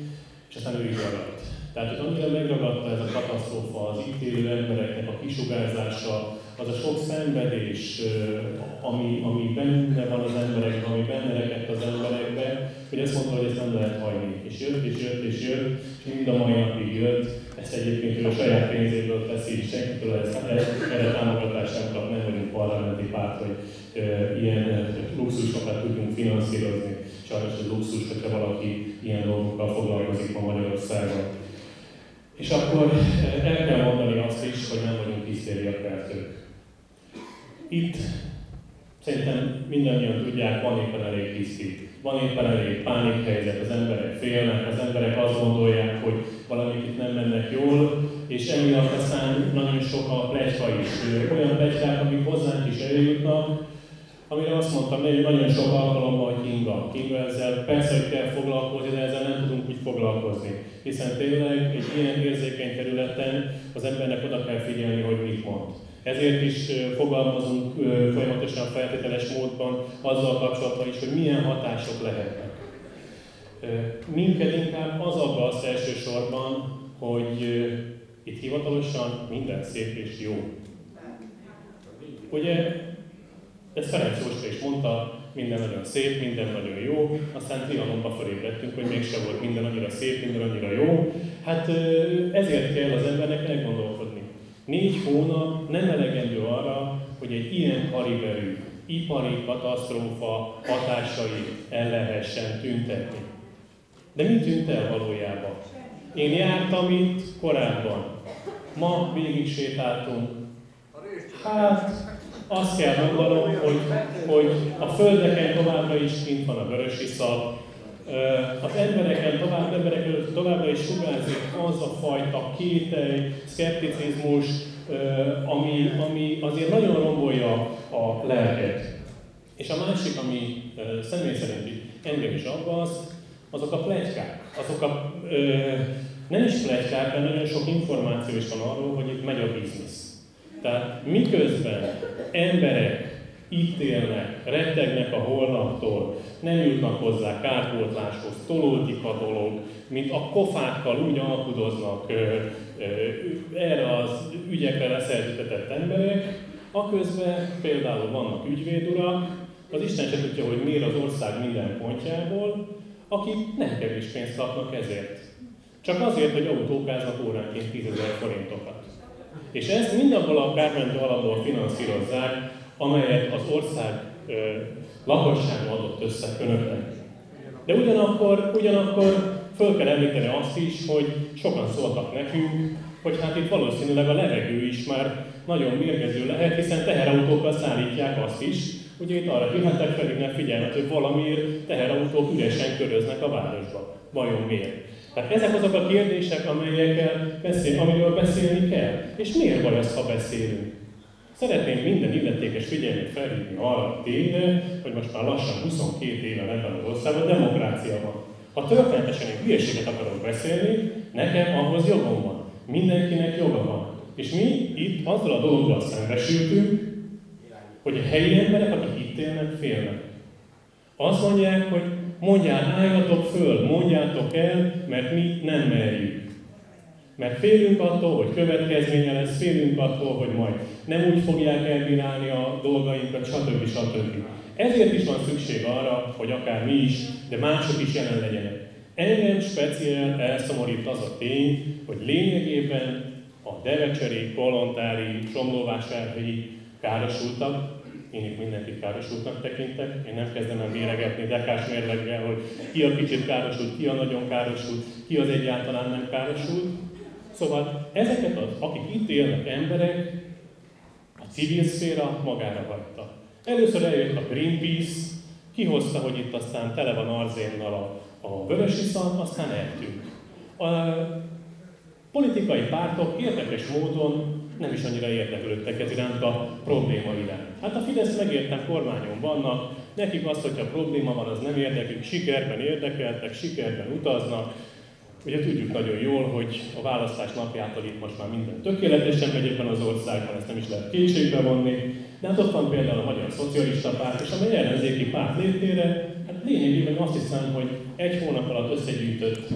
és aztán ő is ragadt. Tehát, hogy annyira megragadta ez a katasztrófa az itt élő embereknek a kisugárzása, az a sok szenvedés, ami, ami benne van az emberekben, ami benne rekedt az emberekben, hogy ezt mondta, hogy ezt nem lehet hagyni. És jött, és jött, és jött, és mind a mai napig jött. Ezt egyébként ő a saját pénzéből teszi, senkitől ezt, erre támogatást nem kap, nem vagyunk parlamenti párt, hogy e, ilyen luxusokat tudjunk finanszírozni. Sajnos ez luxus, hogyha valaki ilyen dolgokkal foglalkozik ma Magyarországon. És akkor el kell mondani azt is, hogy nem vagyunk hisztériakeltők. Itt szerintem mindannyian tudják, van éppen elég hiszti. Van éppen elég pánikhelyzet, az emberek félnek, az emberek azt gondolják, hogy valamit itt nem mennek jól, és emiatt aztán nagyon sok a pletyka is. Olyan pletykák, amik hozzánk is eljutnak, amire azt mondtam, hogy nagyon sok alkalommal, Kinga. Kinga ezzel persze, hogy kell foglalkozni, de ezzel nem tudunk úgy foglalkozni. Hiszen tényleg egy ilyen érzékeny területen az embernek oda kell figyelni, hogy mit mond. Ezért is fogalmazunk folyamatosan feltételes módban azzal kapcsolatban is, hogy milyen hatások lehetnek. Minket inkább az aggaszt elsősorban, hogy itt hivatalosan minden szép és jó. Ugye ezt Ferenc Jóska is mondta, minden nagyon szép, minden nagyon jó, aztán Trianonba felébredtünk, hogy mégse volt minden annyira szép, minden annyira jó. Hát ezért kell az embernek elgondolkodni. Négy hónap nem elegendő arra, hogy egy ilyen kaliberű ipari katasztrófa hatásai el lehessen tüntetni. De mi tűnt el valójában? Én jártam itt korábban. Ma végig sétáltunk. Hát, azt kell mondanom, hogy, hogy a földeken továbbra is kint van a vörös iszap, az embereken tovább, emberek továbbra is sugárzik az a fajta kételj, szkepticizmus, ami, ami azért nagyon rombolja a lelket. És a másik, ami személy szerint engem is aggaszt, azok a plegykák. Azok a, nem is plegykák, de nagyon sok információ is van arról, hogy itt megy a biznisz. Tehát miközben emberek itt élnek, rettegnek a holnaptól, nem jutnak hozzá kárpótláshoz, tolódik a dolog, mint a kofákkal úgy alkudoznak ö, ö, erre az ügyekre leszerződtetett emberek, aközben például vannak ügyvédurak, az Isten se tudja, hogy miért az ország minden pontjából, akik nem kevés pénzt kapnak ezért. Csak azért, hogy autókáznak óránként 10 forintokat. És ezt mindabból a kármentő alapból finanszírozzák, amelyet az ország ö, lakossága adott össze önöknek. De ugyanakkor, ugyanakkor föl kell említeni azt is, hogy sokan szóltak nekünk, hogy hát itt valószínűleg a levegő is már nagyon mérgező lehet, hiszen teherautókkal szállítják azt is, hogy itt arra hívhatják felhívnak figyelmet, hogy valamiért teherautók üresen köröznek a városba. Vajon miért? Tehát ezek azok a kérdések, amelyekkel beszél, amiről beszélni kell. És miért baj az, ha beszélünk? Szeretném minden illetékes figyelmét felhívni arra tényre, hogy most már lassan 22 éve ebben az országban demokrácia van. Ha történetesen egy hülyeséget akarok beszélni, nekem ahhoz jogom van. Mindenkinek joga van. És mi itt azzal a dologgal szembesültünk, hogy a helyi emberek, akik itt élnek, félnek. Azt mondják, hogy mondjál, álljatok föl, mondjátok el, mert mi nem merjük. Mert félünk attól, hogy következménye lesz, félünk attól, hogy majd nem úgy fogják elbírálni a dolgainkat, stb. stb. Ezért is van szükség arra, hogy akár mi is, de mások is jelen legyenek. Engem speciál elszomorít az a tény, hogy lényegében a devecseri, kolontári, somlóvásárhelyi károsultak, én mindenkit károsultnak tekintek, én nem kezdem el méregetni dekás mérleggel, hogy ki a kicsit károsult, ki a nagyon károsult, ki az egyáltalán nem károsult. Szóval ezeket az, akik itt élnek emberek, a civil szféra magára hagyta. Először eljött a Greenpeace, kihozta, hogy itt aztán tele van arzénnal a, a vörös iszal, aztán eltűnt. A politikai pártok érdekes módon nem is annyira érdeklődtek ez iránt a probléma iránt. Hát a Fidesz megértem kormányon vannak, nekik az, hogyha probléma van, az nem érdekük, sikerben érdekeltek, sikerben utaznak. Ugye tudjuk nagyon jól, hogy a választás napjától itt most már minden tökéletesen megy ebben az országban, ezt nem is lehet kétségbe vonni. De hát ott van például a Magyar Szocialista Párt, és amely ellenzéki párt létére, hát lényegében azt hiszem, hogy egy hónap alatt összegyűjtött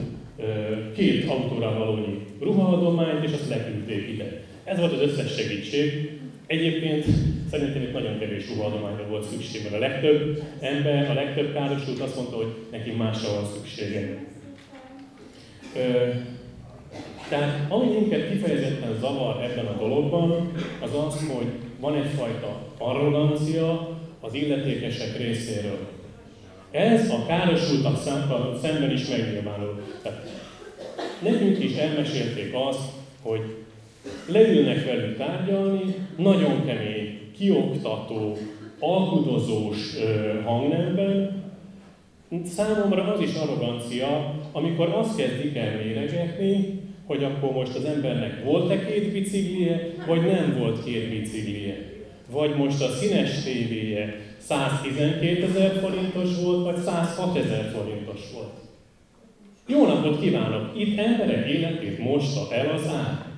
két autóra valónyi ruhaadományt, és azt leküldték ide. Ez volt az összes segítség, Egyébként szerintem itt nagyon kevés ruhadományra volt szükség, mert a legtöbb ember, a legtöbb károsult azt mondta, hogy neki másra van szüksége. Ö, tehát ami minket kifejezetten zavar ebben a dologban, az az, hogy van egyfajta arrogancia az illetékesek részéről. Ez a károsultak szemben is megnyilvánul. Tehát nekünk is elmesélték azt, hogy leülnek velük tárgyalni, nagyon kemény, kioktató, alkudozós hangnemben. Számomra az is arrogancia, amikor azt kezdik el méregetni, hogy akkor most az embernek volt-e két biciklije, vagy nem volt két biciklije. Vagy most a színes tévéje 112 ezer forintos volt, vagy 106 ezer forintos volt. Jó napot kívánok! Itt emberek életét mosta el az ár.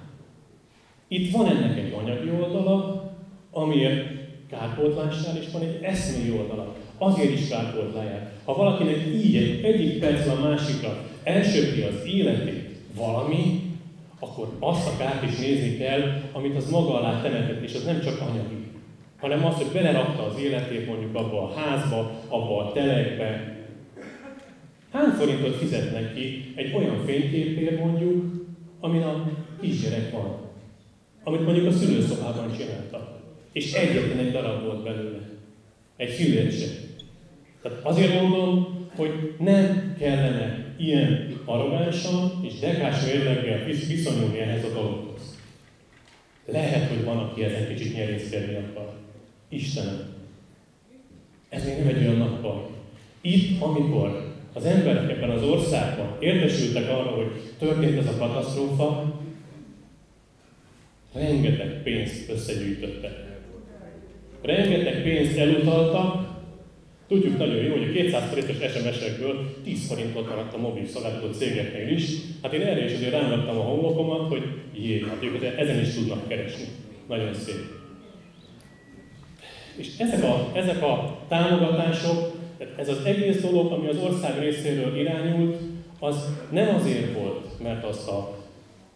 Itt van ennek egy anyagi oldala, amiért kárpótlásnál is van egy eszmei oldala. Azért is kárpótláját. Ha valakinek így egy, egyik percben a másikra elsöpri az életét valami, akkor azt a kárt is nézni kell, amit az maga alá temetett, és az nem csak anyagi, hanem az, hogy belerakta az életét mondjuk abba a házba, abba a telekbe. Hány forintot fizetnek ki egy olyan fényképért mondjuk, amin a kisgyerek van? Amit mondjuk a szülőszobában csináltak. És egyetlen egy darab volt belőle. Egy sem. Tehát azért mondom, hogy nem kellene ilyen arrogánsan és dekás mérleggel viszonyulni ehhez a dologhoz. Lehet, hogy van, aki ezen kicsit nyerészkedni akar. Istenem, ez még nem egy olyan nappal. Itt, amikor az emberek ebben az országban értesültek arra, hogy történt ez a katasztrófa, rengeteg pénzt összegyűjtöttek. Rengeteg pénzt elutaltak, Tudjuk nagyon jó, hogy a 200 forintos SMS-ekből 10 forintot maradt a mobil szolgáltató cégeknél is. Hát én erre is azért rámvettem a homlokomat, hogy jé, hát ők ezen is tudnak keresni. Nagyon szép. És ezek a, ezek a támogatások, ez az egész dolog, ami az ország részéről irányult, az nem azért volt, mert azt a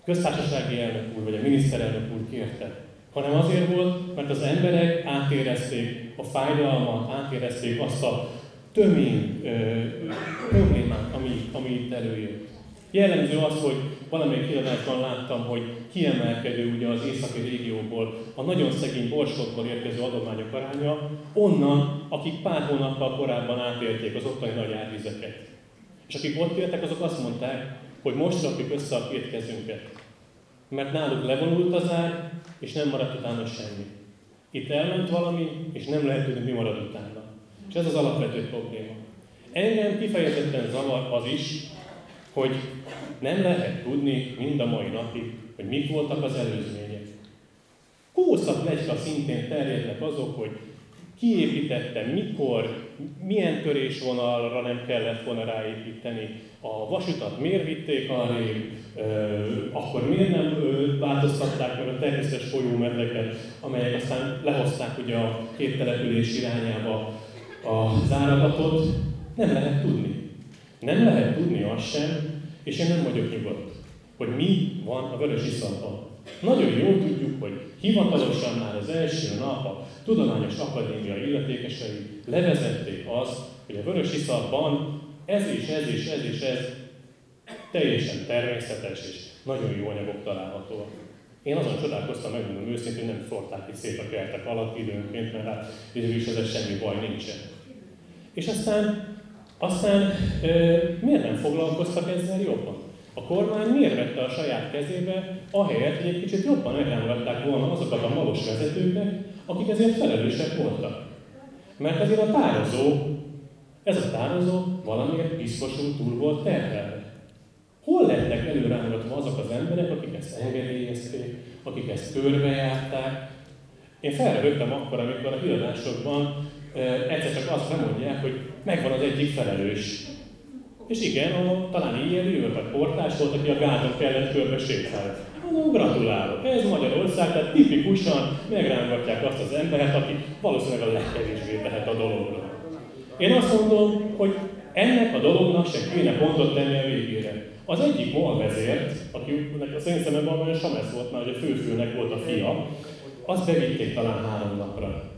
köztársasági elnök úr vagy a miniszterelnök úr kérte, hanem azért volt, mert az emberek átérezték a fájdalmat, átérezték azt a tömény ö, problémát, ami, ami itt előjött. Jellemző az, hogy valamelyik kiadásban láttam, hogy kiemelkedő ugye az északi régióból, a nagyon szegény borsodból érkező adományok aránya, onnan, akik pár hónappal korábban átélték az ottani nagy árvizeket. És akik ott éltek, azok azt mondták, hogy most rakjuk össze a két kezünket. Mert náluk levonult az ár, és nem maradt utána semmi. Itt elment valami, és nem lehet tudni, mi marad utána. És ez az alapvető probléma. Engem kifejezetten zavar az is, hogy nem lehet tudni mind a mai napig, hogy mik voltak az előzmények. Kószak legyka szintén terjednek azok, hogy kiépítette, mikor, milyen törésvonalra nem kellett volna ráépíteni, a vasutat miért vitték arrébb, akkor miért nem változtatták meg a természetes folyómedleket, amelyek aztán lehozták ugye a két település irányába a záradatot, nem lehet tudni. Nem lehet tudni azt sem, és én nem vagyok nyugodt, hogy mi van a vörös iszapban. Nagyon jól tudjuk, hogy hivatalosan már az első nap a Tudományos Akadémia illetékesei levezették azt, hogy a vörös iszapban ez és ez és ez és ez teljesen természetes és nagyon jó anyagok találhatóak. Én azon csodálkoztam, megmondom őszintén, hogy nem szórták itt szét a kertek alatt időnként, mert hát is ez semmi baj nincsen. És aztán, aztán e, miért nem foglalkoztak ezzel jobban? A kormány miért vette a saját kezébe, ahelyett, hogy egy kicsit jobban megrámogatták volna azokat a malos vezetőket, akik ezért felelősek voltak. Mert azért a tározó, ez a tározó valamiért piszkosul túl volt terhelve. Hol lettek előrángatva azok az emberek, akik ezt engedélyezték, akik ezt körbejárták? Én felrögtem akkor, amikor a híradásokban egyszer csak azt bemondják, hogy megvan az egyik felelős. És igen, a, talán ilyen vagy portás volt, aki a gáton kellett körbe sétálni. Mondom, gratulálok. Ez Magyarország, tehát tipikusan megrángatják azt az embert, aki valószínűleg a legkevésbé tehet a dologról. Én azt mondom, hogy ennek a dolognak se kéne pontot tenni a végére. Az egyik vezért, akinek a én szememben olyan Samesz volt hogy a főfőnek volt a fia, azt bevitték talán három napra.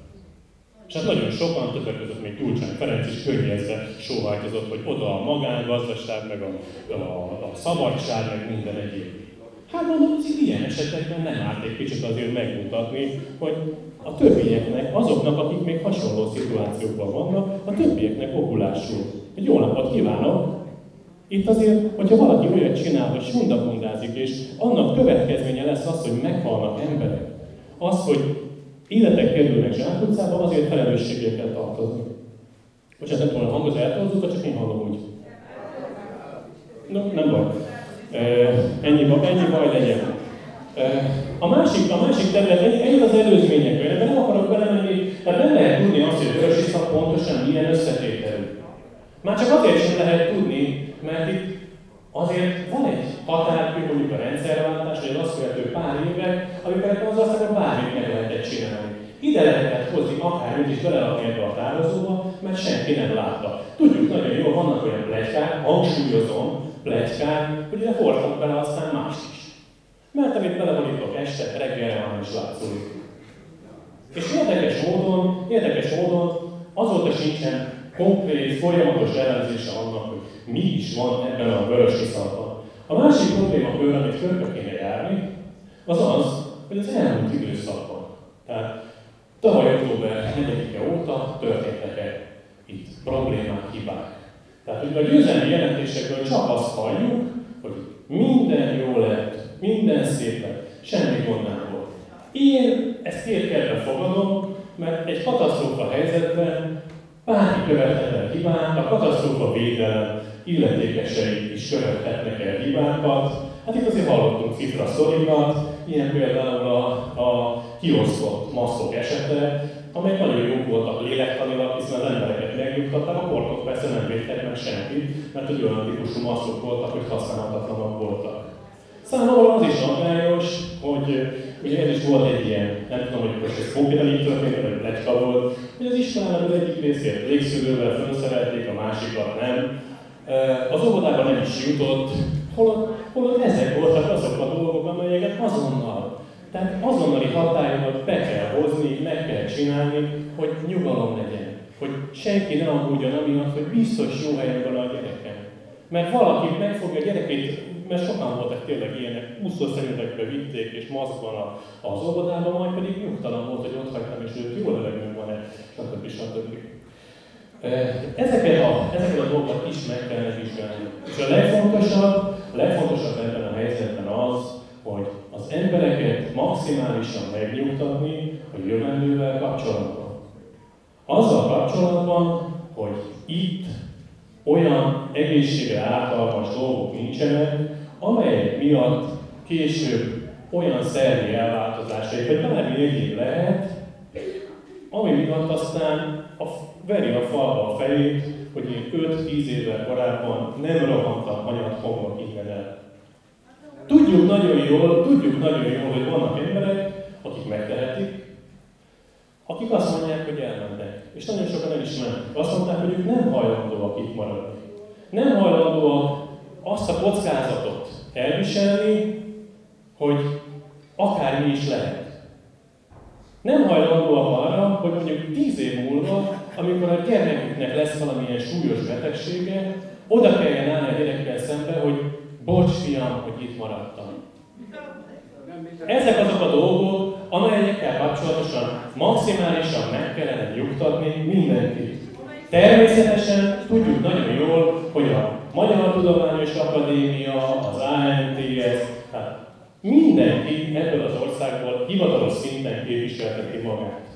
És hát nagyon sokan, többek között még Gyurcsány Ferenc is könnyezve sóhajtozott, hogy oda a magángazdaság, meg a, a, a szabadság, meg minden egyéb. Hát mondom, hogy ilyen esetekben nem árt egy kicsit azért megmutatni, hogy a többieknek, azoknak, akik még hasonló szituációkban vannak, a többieknek okulásul. Egy jó napot kívánok! Itt azért, hogyha valaki olyat csinál, hogy sundakundázik, és annak következménye lesz az, hogy meghalnak emberek, az, hogy életek kerülnek zsákutcába, azért felelősséggel kell tartozni. Bocsánat, nem tudom, a hangozó eltorzult, csak én hallom úgy. No, nem baj. Ennyi, ennyi baj legyen. A másik, a másik terület, ennyi, ennyi az előzményekről, de nem akarok belemenni, tehát nem lehet tudni azt, hogy a vörösiszak pontosan milyen összetételű. Már csak azért sem lehet tudni, mert itt azért van egy határkő, mondjuk a rendszerváltás, vagy az azt követő pár évek, ebben az országban bármit meg lehetett csinálni. Ide lehetett hozni akármit is belerakni ebbe a tározóba, mert senki nem látta. Tudjuk nagyon jól, vannak olyan plegykák, hangsúlyozom, plegykák, hogy ide hordtak bele aztán mást is. Mert amit beleborítok este, reggelre már is látszódik. És érdekes módon, érdekes módon azóta sincsen konkrét, folyamatos elemzése annak, hogy mi is van ebben a vörös iszalban. A másik problémakör, amit körbe kéne járni, az az, hogy az elmúlt időszakban, tehát tavaly október 4-e óta történtek-e itt problémák, hibák. Tehát, hogy a győzelmi jelentésekből csak azt halljuk, hogy minden jó lett, minden szép lett, semmi gond nem volt. Én ezt két kedve fogadom, mert egy katasztrófa helyzetben bárki követhet el hibát, a katasztrófa védelem illetékesei is követhetnek el hibákat. Hát itt azért hallottunk cifra szorikat, ilyen például a, a kiosztott maszkok esete, amelyek nagyon jók voltak lélektanilag, hiszen az embereket megnyugtatták, a portok persze nem védtek meg senkit, mert egy olyan típusú maszkok voltak, hogy használhatatlanok voltak. Számomra az is aggályos, hogy ugye ez is volt egy ilyen, nem tudom, hogy most ez konkrétan így történt, vagy lecska volt, hogy az iskolának az egyik részét légszűrővel felszerelték, a másikat nem. Az óvodában nem is jutott, holott, holott ezek voltak azok a dolgok, amelyeket azonnal, tehát azonnali hatályokat be kell hozni, meg kell csinálni, hogy nyugalom legyen. Hogy senki ne aggódjon amiatt, hogy biztos jó helyen van a gyerekem. Mert valaki megfogja a gyerekét, mert sokan voltak tényleg ilyenek, úszószerintekbe vitték és maszkban az óvodában, majd pedig nyugtalan volt, hogy ott hagytam, és ők jó levegőn van-e, stb. stb. Ezeket a, ezeket a dolgokat is meg kellene vizsgálni. És a legfontosabb, a legfontosabb ebben a helyzetben az, hogy az embereket maximálisan megnyugtatni a jövendővel kapcsolatban. Azzal kapcsolatban, hogy itt olyan egészségre ártalmas dolgok nincsenek, amelyek miatt később olyan szervi elváltozásai, vagy bármi egyéb lehet, ami miatt aztán a, veri a falba a fejét, hogy én 5-10 évvel korábban nem rohantam anyat homlok el. Tudjuk nagyon jól, tudjuk nagyon jól, hogy vannak emberek, akik megtehetik, akik azt mondják, hogy elmentek. És nagyon sokan el is mentek. Azt mondták, hogy ők nem hajlandóak itt maradni. Nem hajlandóak azt a kockázatot elviselni, hogy akármi is lehet. Nem hajlandóak arra, hogy mondjuk tíz év múlva, amikor a gyermeküknek lesz valamilyen súlyos betegsége, oda kelljen állni a gyerekkel szembe, hogy bocs fiam, hogy itt maradtam. Ezek azok a dolgok, amelyekkel kapcsolatosan maximálisan meg kellene nyugtatni mindenkit. Természetesen tudjuk nagyon jól, hogy a Magyar Tudományos Akadémia, az ANTS, tehát mindenki ebből az országból hivatalos szinten képviselteti magát.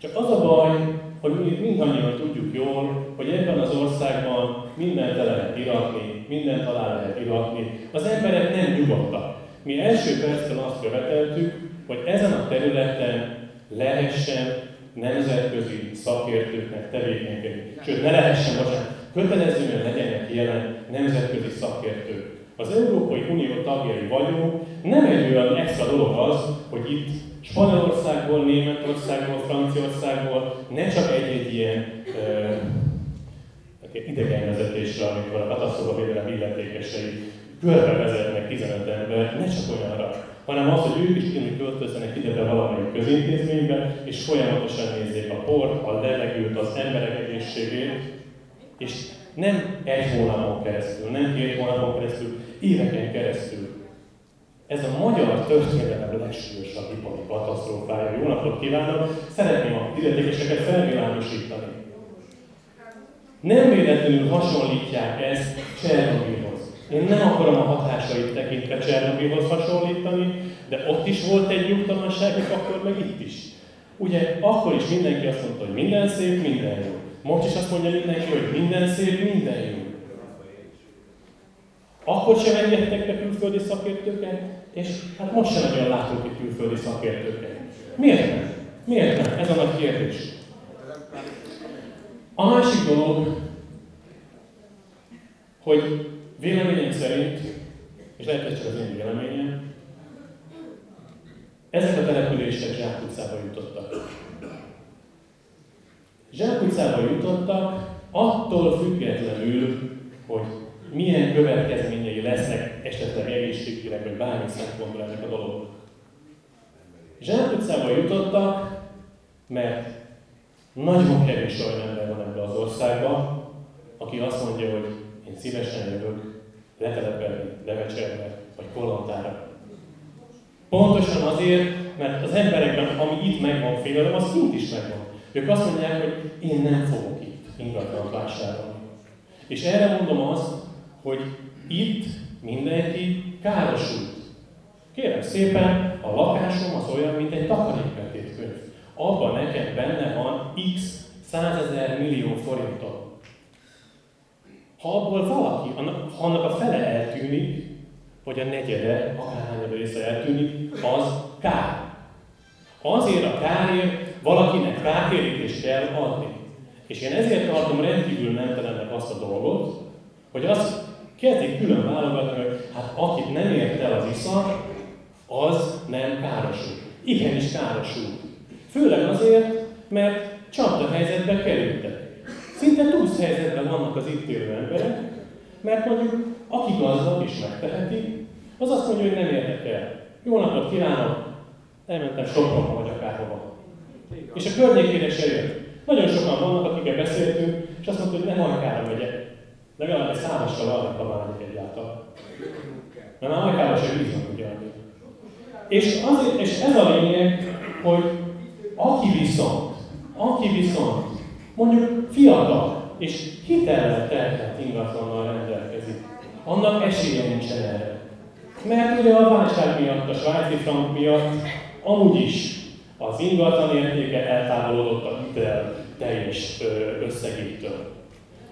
Csak az a baj, hogy mi mindannyian tudjuk jól, hogy ebben az országban mindent le lehet iratni, mindent alá lehet iratni. Az emberek nem nyugodtak. Mi első percben azt követeltük, hogy ezen a területen lehessen nemzetközi szakértőknek tevékenykedni. Sőt, ne lehessen, bocsánat, kötelezően legyenek jelen nemzetközi szakértők. Az Európai Unió tagjai vagyunk, nem egy olyan extra dolog az, hogy itt Spanyolországból, Németországból, Franciaországból ne csak egy-egy ilyen uh, idegenvezetésre, amikor a katasztrófa védelem illetékesei körbevezetnek 15 ember, ne csak olyanra, hanem az, hogy ők is tényleg költözzenek ide be valamelyik közintézménybe, és folyamatosan nézzék a port, a levegőt, az emberek egészségét, és nem egy hónapon keresztül, nem két hónapon keresztül, éveken keresztül. Ez a magyar történelem legsúlyosabb ipari katasztrófája. Jó napot kívánok! Szeretném a illetékeseket felvilágosítani. Nem véletlenül hasonlítják ezt Csernobilhoz. Én nem akarom a hatásait tekintve Csernobilhoz hasonlítani, de ott is volt egy nyugtalansági faktor, meg itt is. Ugye akkor is mindenki azt mondta, hogy minden szép, minden jó. Most is azt mondja mindenki, hogy minden szép, minden jó. Akkor sem engedtek be külföldi szakértőket, és hát most sem nagyon látunk itt külföldi szakértőket. Miért nem? Miért nem? Ez a nagy kérdés. A másik dolog, hogy véleményem szerint, és lehet, hogy csak az én véleményem, ezek a települések zsákutcába jutottak. Zsákutcába jutottak attól függetlenül, hogy milyen következményei lesznek esetleg egészségügyileg, vagy bármi szempontból ennek a dolognak. Zsákutcába jutottak, mert nagyon kevés olyan ember van ebben az országban, aki azt mondja, hogy én szívesen jövök letelepelni, levecserbe, vagy kolontára. Pontosan azért, mert az emberekben, ami itt megvan félelem, az kint is megvan. Ők azt mondják, hogy én nem fogok itt ingatlan vásárolni. És erre mondom azt, hogy itt mindenki károsult. Kérem szépen, a lakásom az olyan, mint egy takarékbetétkönyv. Abban nekem benne van x százezer millió forintot. Ha abból valaki, ha annak a fele eltűnik, vagy a negyede, akárhány része eltűnik, az kár. Azért a kárért valakinek kártérítést kell adni. És én ezért tartom rendkívül nemtelennek azt a dolgot, hogy azt kezdik külön válogatni, hogy hát akit nem ért el az iszap, az nem károsul. Igenis károsul. Főleg azért, mert csapda helyzetbe kerültek. Szinte túlsz helyzetben vannak az itt élő emberek, mert mondjuk aki gazdag is megteheti, az azt mondja, hogy nem érdekel. Jó napot kívánok, elmentem Sopronba vagy akárhova. És a környékére se jön. Nagyon sokan vannak, akikkel beszéltünk, és azt mondta, hogy nem Ajkára megyek. Legalább egy számossal arra találni egyáltalán. Mert már Ajkára sem bíznak ugyanúgy. És, azért, és ez a lényeg, hogy aki viszont, aki viszont mondjuk fiatal és hitellel terhelt ingatlannal rendelkezik, annak esélye nincsen erre. Mert ugye a válság miatt, a svájci frank miatt amúgy is az ingatlan értéke eltávolodott a hitel teljes összegétől.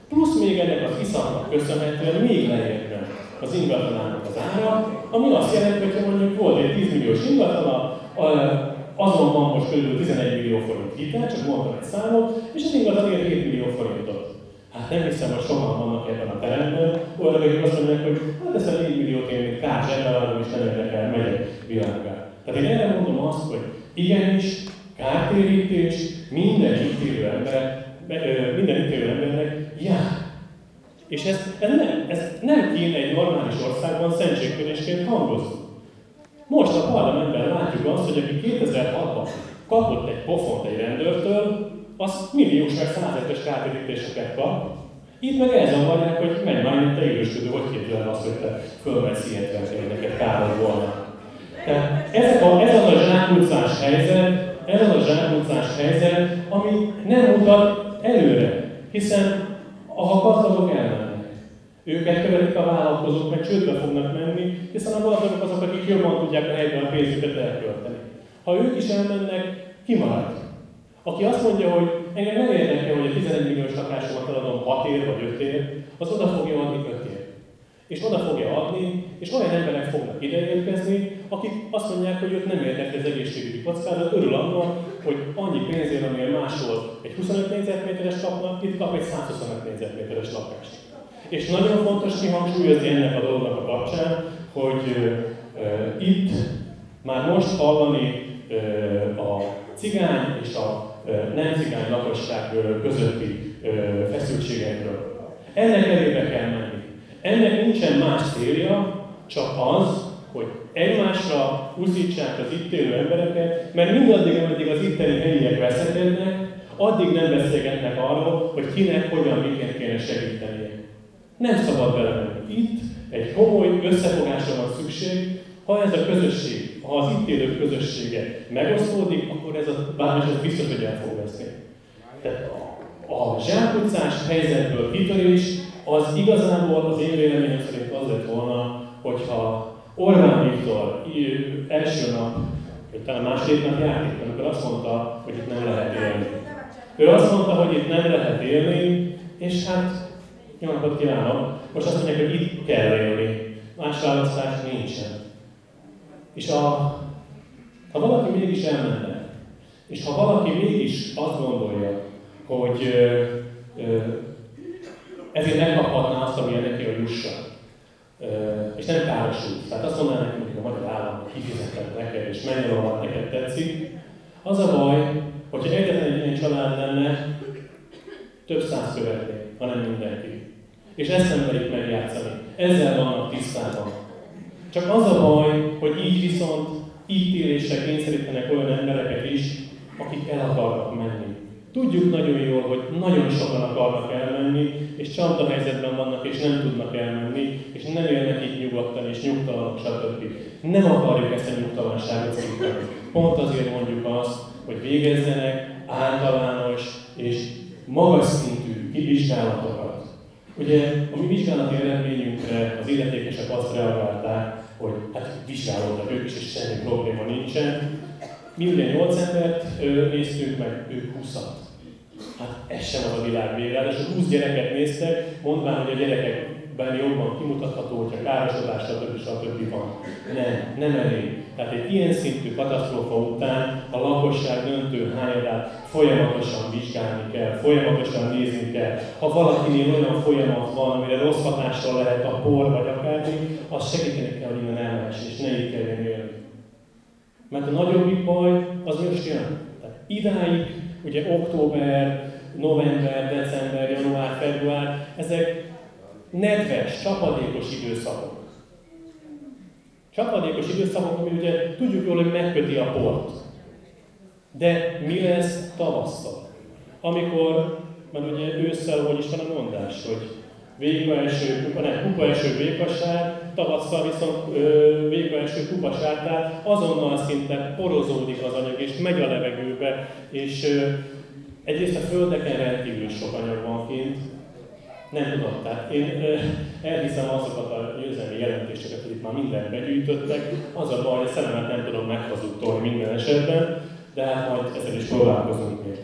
Plusz még ennek az iszapnak köszönhetően még lejjebb az ingatlanának az ára, ami azt jelenti, hogy mondjuk volt egy 10 milliós ingatlana, azon van most kb. 11 millió forint hitel, csak mondtam egy számot, és az ingatlan ér 7 millió forintot. Hát nem hiszem, hogy sokan vannak ebben a teremben, olyanok, akik azt mondják, hogy hát ezt a 4 milliót én kár zsebbevállom, és nem érdekel, megyek világá. Tehát én erre mondom azt, hogy igenis, kártérítés minden itt élő ember, minden itt élő embernek jár. És ez, ez, nem, ez nem kéne egy normális országban szentségtörésként hangozni. Most a parlamentben látjuk azt, hogy aki 2006-ban kapott egy pofont egy rendőrtől, az milliós meg százetes kártérítéseket kap. Itt meg elzavarják, hogy menj már, mint te idősködő, hogy képzeled azt, hogy te fölvesz ilyet, neked károd volna. Tehát ez, a, ez az a zsákutcás helyzet, ez az a zsákutcás helyzet, ami nem mutat előre, hiszen a gazdagok elmennek. Őket követik a vállalkozók, meg csődbe fognak menni, hiszen a gazdagok azok, akik jobban tudják a helyben a pénzüket elkölteni. Ha ők is elmennek, kimarad. Aki azt mondja, hogy engem nem érdekel, hogy a 11 milliós lakásomat eladom 6 ér vagy 5 ér, az oda fogja adni 5 ér. És oda fogja adni, és olyan emberek fognak ide érkezni, akik azt mondják, hogy ők nem érdekli az egészségügyi kockázat, örül annak, hogy annyi pénzért, amilyen máshol egy 25 négyzetméteres kapnak, itt kap egy 125 négyzetméteres lakást. És nagyon fontos kihangsúlyozni ennek a dolognak a kapcsán, hogy uh, itt már most hallani uh, a cigány és a uh, nem cigány lakosság közötti uh, feszültségekről. Ennek elébe kell menni. Ennek nincsen más célja, csak az, hogy egymásra uszítsák az itt élő embereket, mert mindaddig, ameddig az itteni helyiek veszekednek, addig nem beszélgetnek arról, hogy kinek, hogyan, miként kéne segítenie. Nem szabad belemenni. Itt egy komoly összefogásra van szükség, ha ez a közösség, ha az itt élők közössége megosztódik, akkor ez a város ez biztos, hogy el fog veszni. Tehát a zsákutcás helyzetből kitörés az igazából az én véleményem szerint az lett volna, hogyha Orbán Viktor első nap, vagy talán második nap itt, amikor azt mondta, hogy itt nem lehet élni. Ő azt mondta, hogy itt nem lehet élni, és hát jó napot kívánok, most azt mondják, hogy itt kell élni, más választás nincsen. És a, ha valaki mégis elmenne, és ha valaki mégis azt gondolja, hogy ö, ö, ezért megkaphatná azt, ami neki a jussa, ö, és nem károsult. Tehát azt mondaná neki, hogy a magyar állam kifizetett neked, és mennyi alatt neked tetszik. Az a baj, hogyha egyetlen egy ilyen család lenne, több száz követné, hanem mindenki. És ezt nem merik megjátszani. Ezzel vannak tisztában. Csak az a baj, hogy így viszont ítélésre kényszerítenek olyan embereket is, akik el akarnak menni. Tudjuk nagyon jól, hogy nagyon sokan akarnak elmenni, és helyzetben vannak, és nem tudnak elmenni, és nem élnek így nyugodtan és nyugtalanok, stb. Nem akarjuk ezt a nyugtalanságot szívni. Pont azért mondjuk azt, hogy végezzenek általános és magas szintű vizsgálatokat. Ugye a mi vizsgálati eredményünkre az illetékesek azt reagálták, hogy hát vizsgálódtak ők is, és semmi probléma nincsen. Mi ugye 8 embert néztünk meg, ők 20 -at. Hát ez sem az a világ vége. És 20 gyereket néztek, mondván, hogy a gyerekekben jobban kimutatható, hogyha károsodás, stb. stb. van. Nem, nem elég. Tehát egy ilyen szintű katasztrófa után a lakosság döntő hányadát folyamatosan vizsgálni kell, folyamatosan nézni kell. Ha valakinél olyan folyamat van, amire rossz hatással lehet a por vagy akármi, az segíteni kell, innen elmásni, és ne így kelljen élni. Mert a nagyobbik baj az most jön. Tehát idáig, ugye október, november, december, január, február, ezek nedves, csapadékos időszakok. Csapadékos időszakok, ami ugye tudjuk jól, hogy megköti a port. De mi lesz tavasszal? Amikor, mert ugye ősszel, hogy is van a mondás, hogy végbe eső, kupa, nem, kupa eső vékasár, tavasszal viszont végbe eső kupasár, tehát azonnal szinte porozódik az anyag, és megy a levegőbe, és ö, egyrészt a földeken rendkívül sok anyag van kint, nem tudom, tehát én elhiszem azokat a győzelmi jelentéseket, hogy itt már mindent begyűjtöttek. Az a baj, hogy a szememet nem tudom meghazudtolni minden esetben, de hát majd ezzel is próbálkozunk még.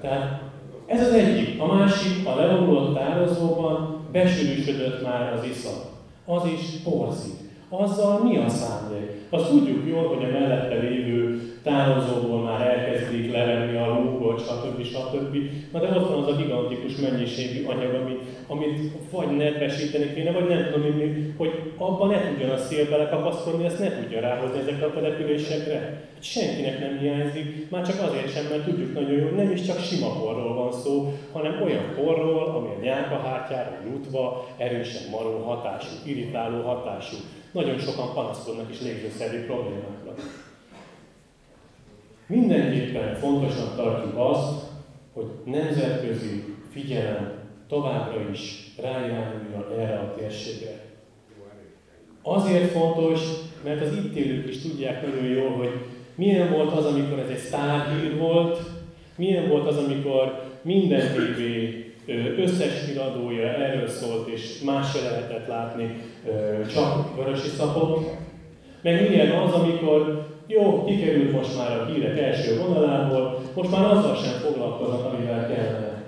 Tehát ez az egyik. A másik, a leromlott tározóban besűrűsödött már az iszap. Az is porzik. Azzal mi a szándék? Azt tudjuk jól, hogy a mellette lévő tározóból már elkezdik levenni a lúgot, stb. stb. Na de ott van az a gigantikus mennyiségű anyag, amit, amit vagy nedvesíteni kéne, vagy nem tudom én, hogy abban ne tudjon a szél belekapaszkodni, ezt ne tudja ráhozni ezekre a településekre. Senkinek nem hiányzik, már csak azért sem, mert tudjuk nagyon jól, nem is csak sima porról van szó, hanem olyan porról, ami a nyálkahártyára jutva erősen maró hatású, irritáló hatású. Nagyon sokan panaszkodnak is légzőszerű problémákra. Mindenképpen fontosnak tartjuk azt, hogy nemzetközi figyelem továbbra is rájáruljon erre a térségre. Azért fontos, mert az itt élők is tudják nagyon jól, hogy milyen volt az, amikor ez egy sztárhír volt, milyen volt az, amikor minden TV összes híradója erről szólt, és más se lehetett látni, csak vörösi szapot. Meg milyen az, amikor jó, kikerült most már a hírek első vonalából, most már azzal sem foglalkoznak, amivel kellene.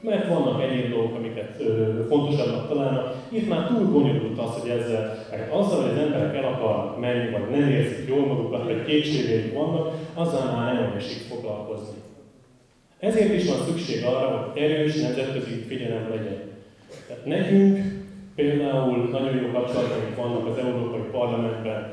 Mert vannak egyéb dolgok, amiket ö, fontosabbnak találnak. Itt már túl bonyolult az, hogy ezzel, mert azzal, hogy az emberek el akarnak menni, vagy nem érzik jól magukat, vagy kétségeik vannak, azzal már nem esik foglalkozni. Ezért is van szükség arra, hogy erős nemzetközi figyelem legyen. Tehát nekünk például nagyon jó kapcsolataink vannak az Európai Parlamentben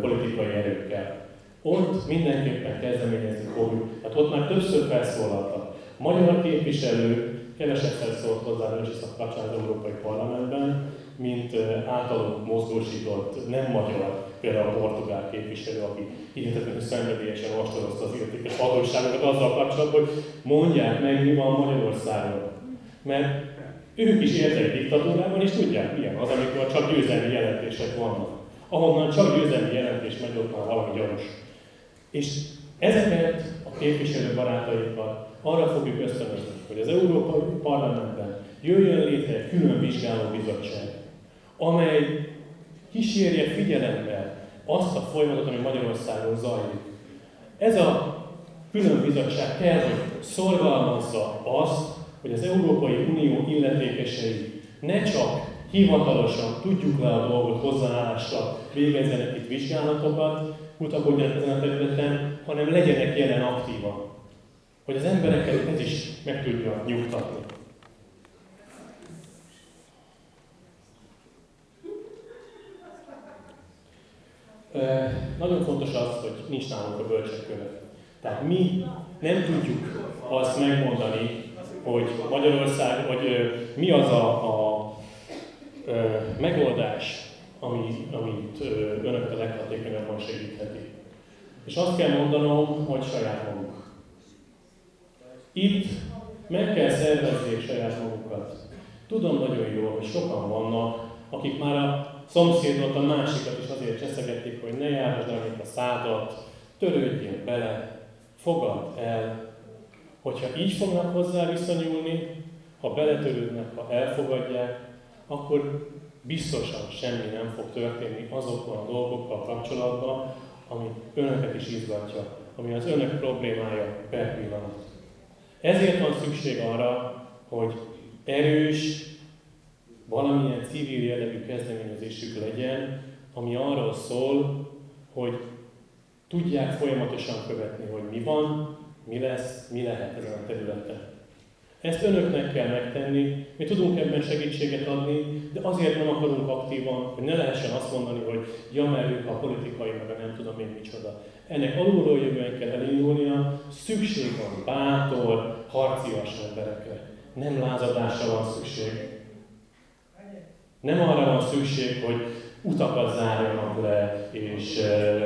politikai erőkkel. Ott mindenképpen kezdeményezni fogjuk. Hát ott már többször felszólaltak. Magyar képviselők kevesebbszer szólt hozzá a Löcsiszak kapcsán az Európai Parlamentben, mint általunk mozgósított, nem magyar, például a portugál képviselő, aki hihetetlenül szenvedélyesen ostorozta az értékes hatóságokat azzal kapcsolatban, hogy mondják meg, mi van Magyarországon. Mert ők is értek diktatúrában, és tudják, milyen az, amikor csak győzelmi jelentések vannak. Ahonnan csak győzelmi jelentés megy, ott már valami gyanús. És ezeket a képviselő barátainkat arra fogjuk ösztönözni, hogy az Európai Parlamentben jöjjön létre egy külön vizsgáló bizottság, amely kísérje figyelemmel azt a folyamatot, ami Magyarországon zajlik. Ez a külön bizottság kell, hogy szorgalmazza azt, hogy az Európai Unió illetékesei ne csak hivatalosan tudjuk le a dolgot hozzáállásra végezzenek itt vizsgálatokat, kutakodjanak ezen a területen, hanem legyenek jelen aktívan. Hogy az embereket ez is meg tudja nyugtatni. Nagyon fontos az, hogy nincs nálunk a bölcsekkövet. Tehát mi nem tudjuk azt megmondani, hogy Magyarország, vagy mi az a, a megoldás, ami, amit önök a leghatékonyabban segítheti. És azt kell mondanom, hogy saját maguk. Itt meg kell szervezni saját magukat. Tudom nagyon jól, hogy sokan vannak, akik már a szomszédot, a másikat is azért cseszegették, hogy ne járasd el a szádat, törődjél bele, fogad el. Hogyha így fognak hozzá viszonyulni, ha beletörődnek, ha elfogadják, akkor biztosan semmi nem fog történni azokkal a dolgokkal kapcsolatban, ami önöket is izgatja, ami az önök problémája per pillanat. Ezért van szükség arra, hogy erős, valamilyen civil jellegű kezdeményezésük legyen, ami arról szól, hogy tudják folyamatosan követni, hogy mi van, mi lesz, mi lehet ezen a területen. Ezt önöknek kell megtenni, mi tudunk ebben segítséget adni, de azért nem akarunk aktívan, hogy ne lehessen azt mondani, hogy ja, mert a politikai, meg nem tudom én micsoda. Ennek alulról jövően kell elindulnia, szükség van bátor, harcias emberekre. Nem lázadásra van szükség. Nem arra van szükség, hogy utakat zárjanak le, és e,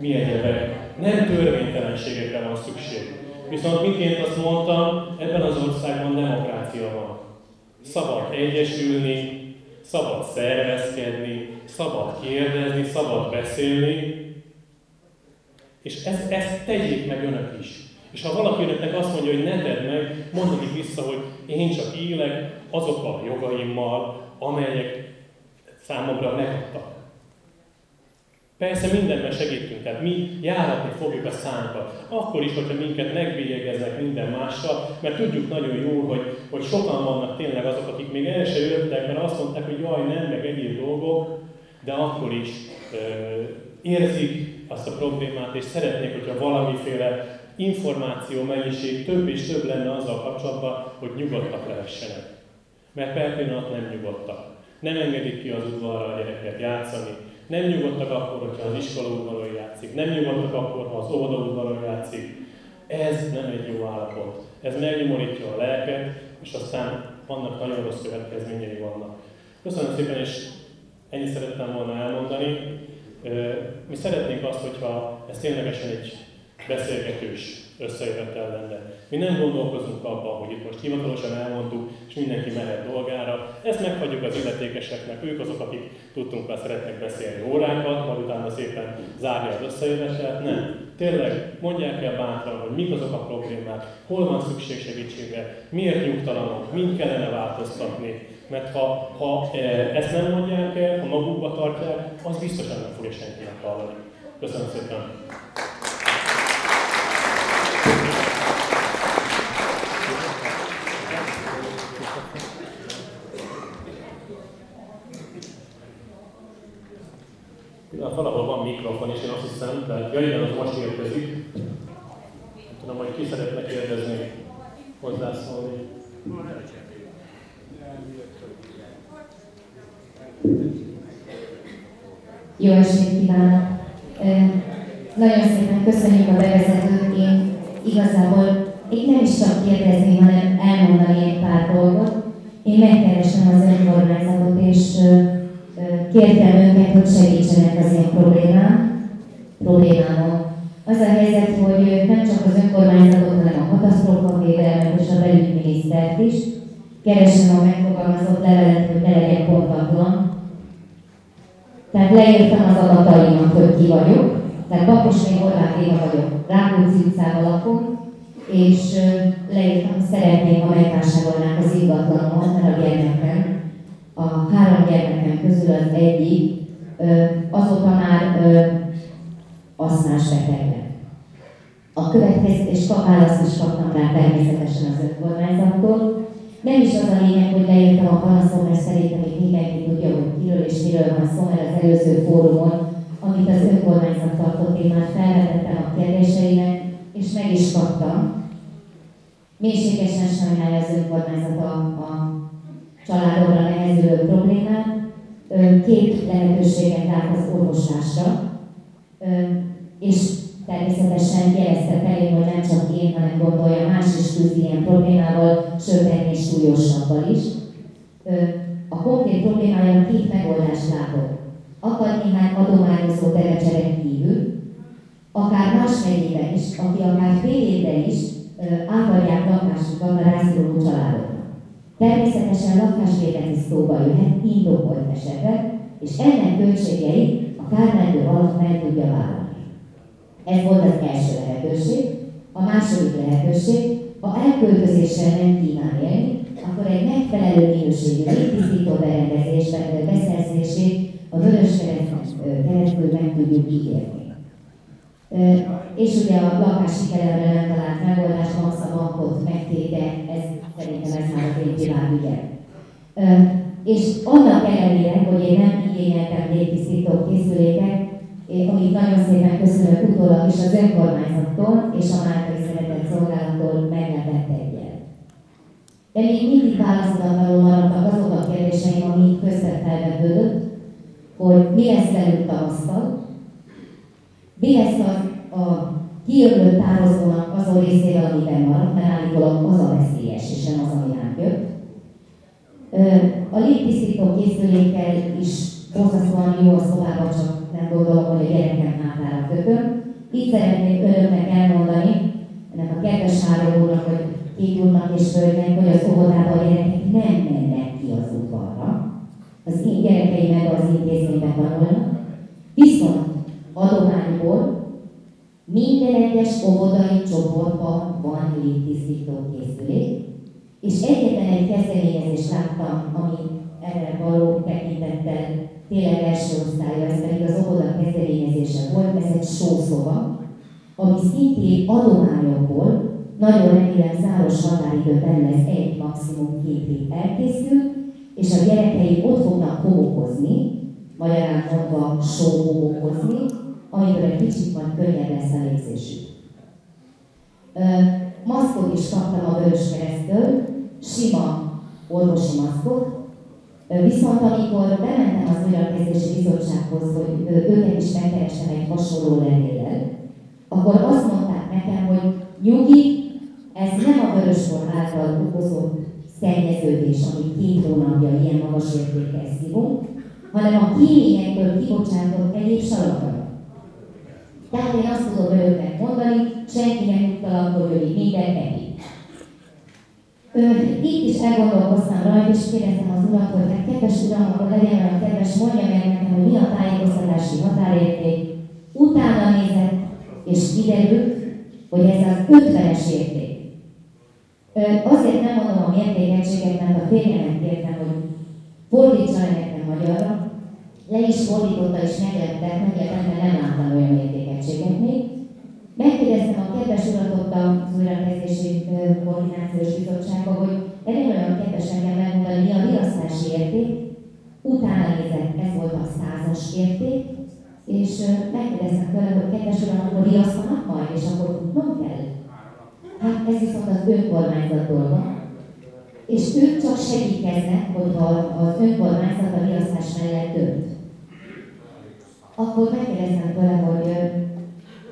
mi egyebek. Nem törvénytelenségekre van szükség Viszont miként azt mondtam, ebben az országban demokrácia van. Szabad egyesülni, szabad szervezkedni, szabad kérdezni, szabad beszélni, és ezt, ezt tegyék meg önök is. És ha valaki önöknek azt mondja, hogy ne tedd meg, mondjuk vissza, hogy én csak élek azokkal a jogaimmal, amelyek számomra megadtak. Persze mindenben segítünk, tehát mi járatni fogjuk a szánkat. Akkor is, hogyha minket megbélyegeznek minden mással, mert tudjuk nagyon jól, hogy, hogy sokan vannak tényleg azok, akik még el se jöttek, mert azt mondták, hogy jaj, nem, meg egyéb dolgok, de akkor is ö, érzik azt a problémát, és szeretnék, hogyha valamiféle információ mennyiség több és több lenne azzal kapcsolatban, hogy nyugodtak lehessenek. Mert per pillanat nem nyugodtak. Nem engedik ki az udvarra a gyereket játszani, nem nyugodtak akkor, hogyha az iskola udvaron játszik. Nem nyugodtak akkor, ha az óvoda udvaron játszik. Ez nem egy jó állapot. Ez megnyomorítja a lelket, és aztán vannak nagyon rossz következményei vannak. Köszönöm szépen, és ennyit szerettem volna elmondani. Mi szeretnénk azt, hogyha ez ténylegesen egy beszélgetős összejövetel lenne. Mi nem gondolkozunk abban, hogy itt most hivatalosan elmondtuk, és mindenki mehet dolgára. Ezt meghagyjuk az illetékeseknek, ők azok, akik tudtunk már szeretnek beszélni órákat, majd utána szépen zárja az összejövetelt. Nem. Tényleg mondják el bátran, hogy mik azok a problémák, hol van szükség segítségre, miért nyugtalanok, mind kellene változtatni. Mert ha, ha e, ezt nem mondják el, ha magukba tartják, az biztosan nem fogja senkinek hallani. Köszönöm szépen! Ja, valahol van mikrofon, és én azt hiszem, de ja igen, az most érkezik. Tudom, hogy ki szeretne kérdezni, hozzászólni. Jó estét kívánok! Nagyon szépen köszönjük a bevezetőt. Én igazából itt nem is csak kérdezni, hanem elmondani egy pár dolgot. Én megkeresem az önkormányzatot, és kértem őket, hogy segítsenek az én problémám, problémámon. Az a helyzet, hogy nem csak az önkormányzatot, hanem a katasztrófavédelmet és a belügyminisztert is. Keresem a megfogalmazott levelet, hogy ne legyen pontatlan. Tehát leírtam az adataimat, hogy ki vagyok. Tehát Bakosné Horváth Éva vagyok, Rákóczi utcában lakom, és leírtam, szeretném, ha megvásárolnák az ingatlanomot, mert a gyermekem, a három gyermekem közül az egyik azóta már aszmás beteg. A következés választ is kaptam rá természetesen az önkormányzattól. Nem is az a lényeg, hogy leírtam a panaszom, mert szerintem még mindenki tudja, hogy kiről és miről van szó, mert az előző fórumon, amit az önkormányzat tartott, én már felvetettem a kérdéseinek, és meg is kaptam. Mélységesen sajnálja az önkormányzat a, a családomra nehezülő problémát. Két lehetőséget lát az orvoslásra, és természetesen jelezte felé, hogy nem csak én, hanem gondolja más is küzd ilyen problémával, sőt ennél súlyosabbal is. A konkrét problémája két megoldást látott. Akad néhány adományozó derecseren kívül, akár más megyében is, aki akár fél évben is átadják lakásukat a rászoruló családoknak. Természetesen lakásvételi szóba jöhet indokolt esetben, és ennek költségeit a kármentő alatt meg tudja vállalni. Ez volt az első lehetőség. A második lehetőség, ha elköltözéssel nem kíván élni, akkor egy megfelelő minőségű légtisztító berendezés beszerzését a Vörös keresztül meg tudjuk ígérni. És ugye a lakás sikerelemre nem talált megoldás, Max a bankot megtéri, de ez szerintem ez már az én világügye. És annak ellenére, hogy én nem igényeltem légtisztító készüléket, amit nagyon szépen köszönök utólag is az önkormányzattól és a Máltai Szeretett Szolgálattól meglepett egyet. De még mindig válaszolatlanul maradtak azok a kérdéseim, amik közben felvetődött, hogy mi lesz velük tavasszal, mi lesz az a kijövő tározónak azon részével, amiben maradt, mert állítólag az a veszélyes, és nem az, ami ránk jött. A légtisztító készülékkel is borzasztóan jó a szobában, csak nem gondolom, hogy a gyerekem hátára kötöm. Itt szeretném önöknek elmondani, ennek a kedves hálónak, hogy két úrnak és hölgynek, hogy az óvodában a gyerekek nem mennek ki az udvarra. Az én gyerekeim meg az intézményben tanulnak. Viszont adományból minden egyes óvodai csoportban van légtisztító készülék, és egyetlen egy kezdeményezést láttam, ami erre való tekintettel tényleg első osztálya, ez pedig az óvoda kezdeményezése volt, ez egy sószoba, ami szintén adományokból, nagyon remélem záros határidő belül egy, maximum két hét elkészül, és a gyerekei ott fognak homokozni, magyarán mondva homokozni, amikor egy kicsit majd könnyebb lesz a légzésük. Maszkot is kaptam a Vörös Keresztől, sima orvosi maszkot, Viszont amikor bementem az újrakezdési bizottsághoz, hogy őket is megkerestem egy hasonló levéllel, akkor azt mondták nekem, hogy nyugi, ez nem a vöröskor által okozott szennyeződés, amit két hónapja ilyen magas értékkel szívunk, hanem a kéményektől kibocsátott egyéb salakra. Tehát én azt tudom önöknek mondani, senki nem nyugtalan, hogy ő minden neki. Itt is elgondolkoztam rajta, és kérdeztem az urat, hogy hát kedves uram, akkor legyen olyan kedves, mondja meg nekem, hogy mi a tájékoztatási határérték. Utána nézett, és kiderült, hogy ez az 50-es érték. Azért nem mondom a mértékegységet, mert a férjemet kértem, hogy fordítsa nekem magyarra. Le is fordította, és megleptek, meglepett, mert nem láttam olyan mértékegységet még. Megkérdeztem a kedves urat ott az újrakezdési koordinációs bizottságban, hogy legyen olyan kedves engem megmondani, mi a riasztási érték. Utána nézett, ez volt a százas érték, és megkérdeztem tőle, hogy kedves uram, akkor riasztanak majd, és akkor tudnom kell. Hát ez viszont az önkormányzat dolga. És ők csak segítkeznek, hogyha az önkormányzat a riasztás mellett dönt. Akkor megkérdeztem tőle, hogy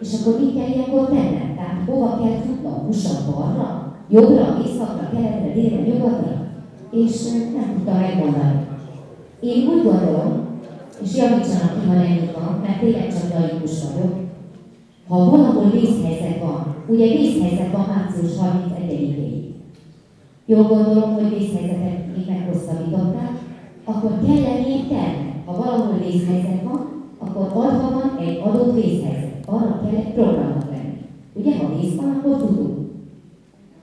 és akkor mit kell ilyenkor tennem? Tehát hova kell futnom? Húsan balra? Jobbra, északra, keletre, délre, nyugatra? És nem tudtam megmondani. Én úgy gondolom, és javítsanak ki, ha nem van, mert tényleg csak laikus vagyok, ha valahol vészhelyzet van, ugye vészhelyzet van március 31-ig, jól gondolom, hogy vészhelyzetet még meghosszabbították, akkor kell lennie terve. Ha valahol vészhelyzet van, akkor adva van egy adott vészhelyzet. Arra kell egy programnak lenni. Ugye, ha vész van, akkor futunk.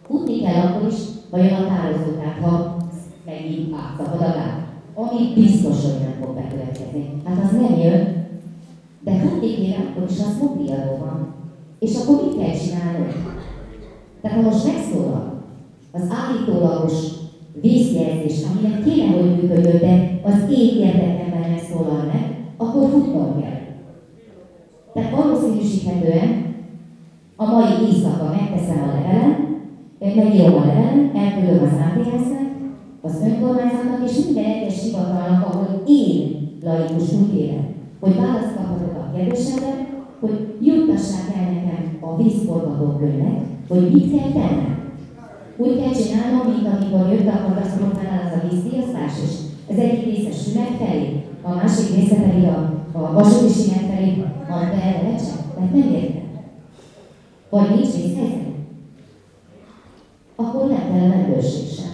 Futni kell akkor is, ha jön a tározókát, ha megint átszakad a gát. Ami biztos, hogy nem fog bekövetkezni. Hát az nem jön, de futni kéne, akkor is az mobilról van. És akkor mit kell csinálnod? Tehát ha most megszólal az állítólagos vészjelzés, aminek kéne, hogy működjön, de az én érdekemben megszólal meg, akkor futnom kell. Tehát valószínűsíthetően a mai éjszaka megteszem a levelem, megírom a levelem, elküldöm az ATS-nek, az önkormányzatnak és minden egyes hivatalnak, ahol én laikus úgy élem, hogy választ kaphatok a kérdésemre, hogy juttassák el nekem a vízforgatókönyvet, hogy mit kell tennem. Úgy kell csinálnom, mint amikor jött a katasztrófánál az a víztiasztás, és az egyik része Sümet felé, a másik része pedig a, a vasúti Sümet felé, majd be erre mert nem értem. Vagy nincs vészhelyzet? Akkor nem kell rendőrség sem.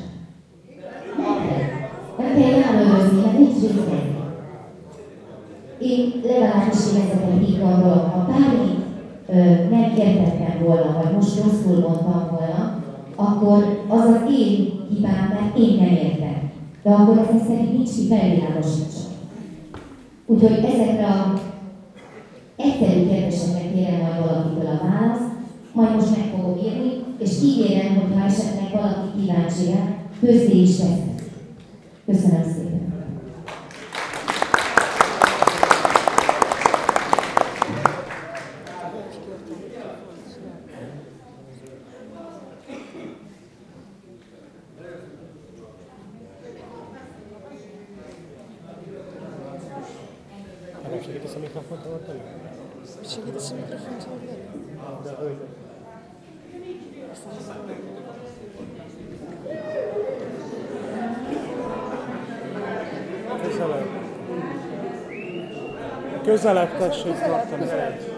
Nem kell. Nem kell ellenőrizni, mert nincs vészhelyzet. Én legalábbis én ezeket így gondolom, ha bármit nem értettem volna, vagy most rosszul mondtam volna, akkor az az én hibám, mert én nem értem. De akkor ezek szerint nincs ki felvilágosítson. Úgyhogy ezekre a egyszerű kérdésekre kérem majd valakitől a választ, majd most meg fogom írni, és ígérem, hogy ha esetleg valaki kíváncsi rá, közzé is teszem. Köszönöm szépen. Segítesz a mikrofont oldani? Segítesz a mikrofont oldani? De hogy? Közelebb. Közelebb tessék tartani.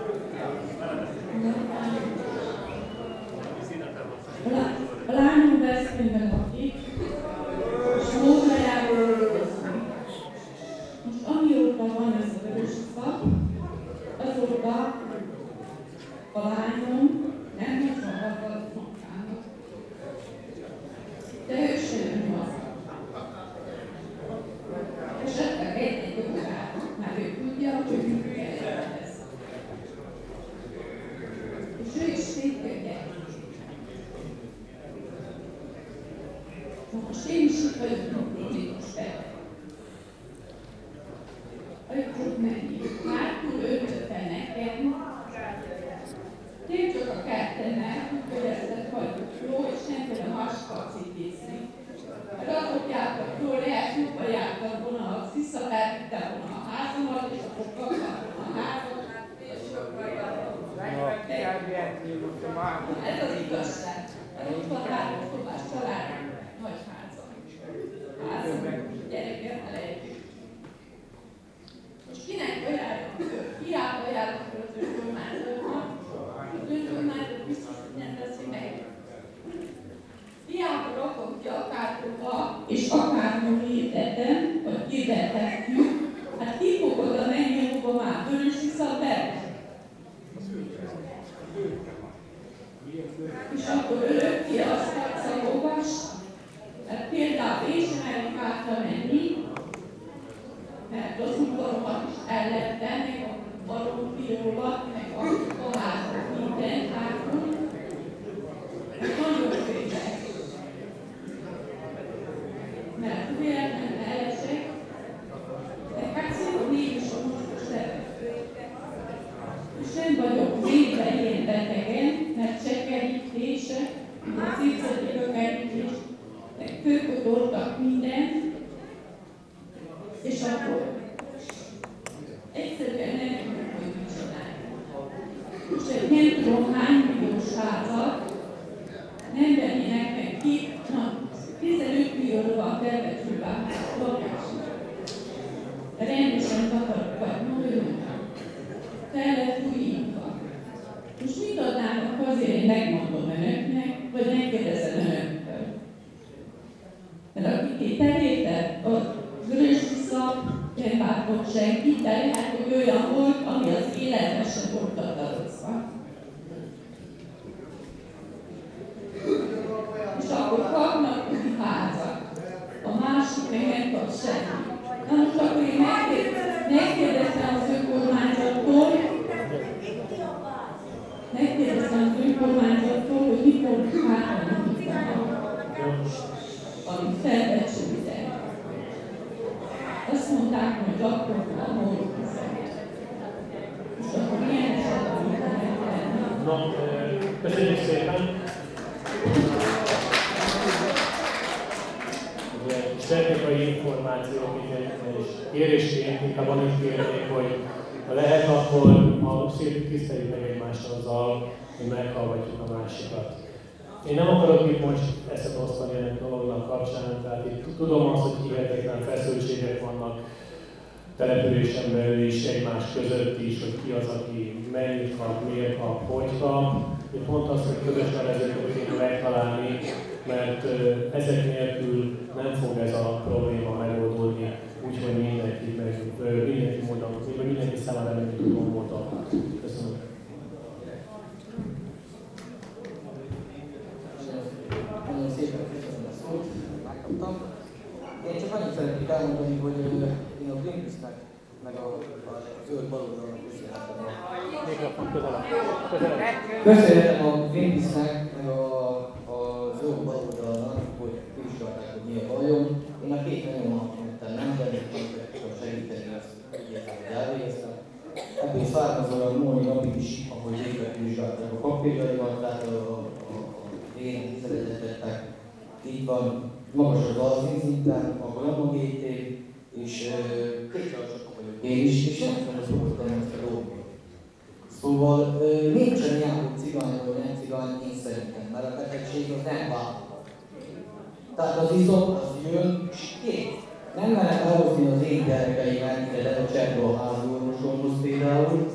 A házorvosomhoz például,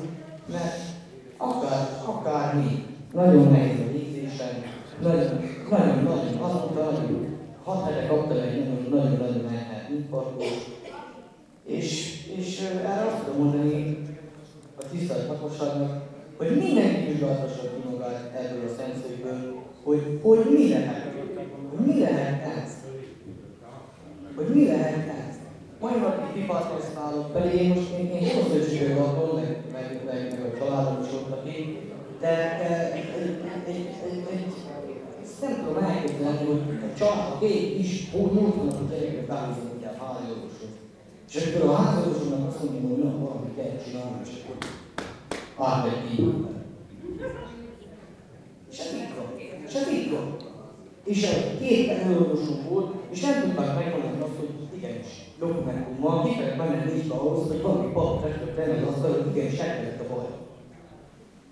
mert akár, akár mi, nagyon nehéz. a végzésem, nagyon, nagyon, nagyon, azt mondta, hogy hat hete kaptam egy nagyon, nagyon, nagyon elhelt infarktus, és, és erre azt tudom mondani a tisztelt lakosságnak, hogy mindenki vizsgáltassa ki magát ebből a szemszögből, hogy, hogy mi lehet, hogy mi lehet ez, hogy mi lehet ez. Pipát használok, pedig én most én, én hosszú attól, meg, meg, meg, a családom is ott aki, de de egy, egy, egy, egy, nem tudom elképzelni, hogy a család, a két is, hogy hónapú gyerekre behozni kell házi orvoshoz. És amikor a házorvosomnak azt mondja, hogy na, valamit kell csinálni, és akkor átmegy így. És ez így van. És ez így van. És két előorvosom volt, és nem tudták megmondani azt, hogy igenis, dokumentummal ki kellett menni nincs ahhoz, hogy valami pap tettek tenni az asztal, hogy igenis lett a baj.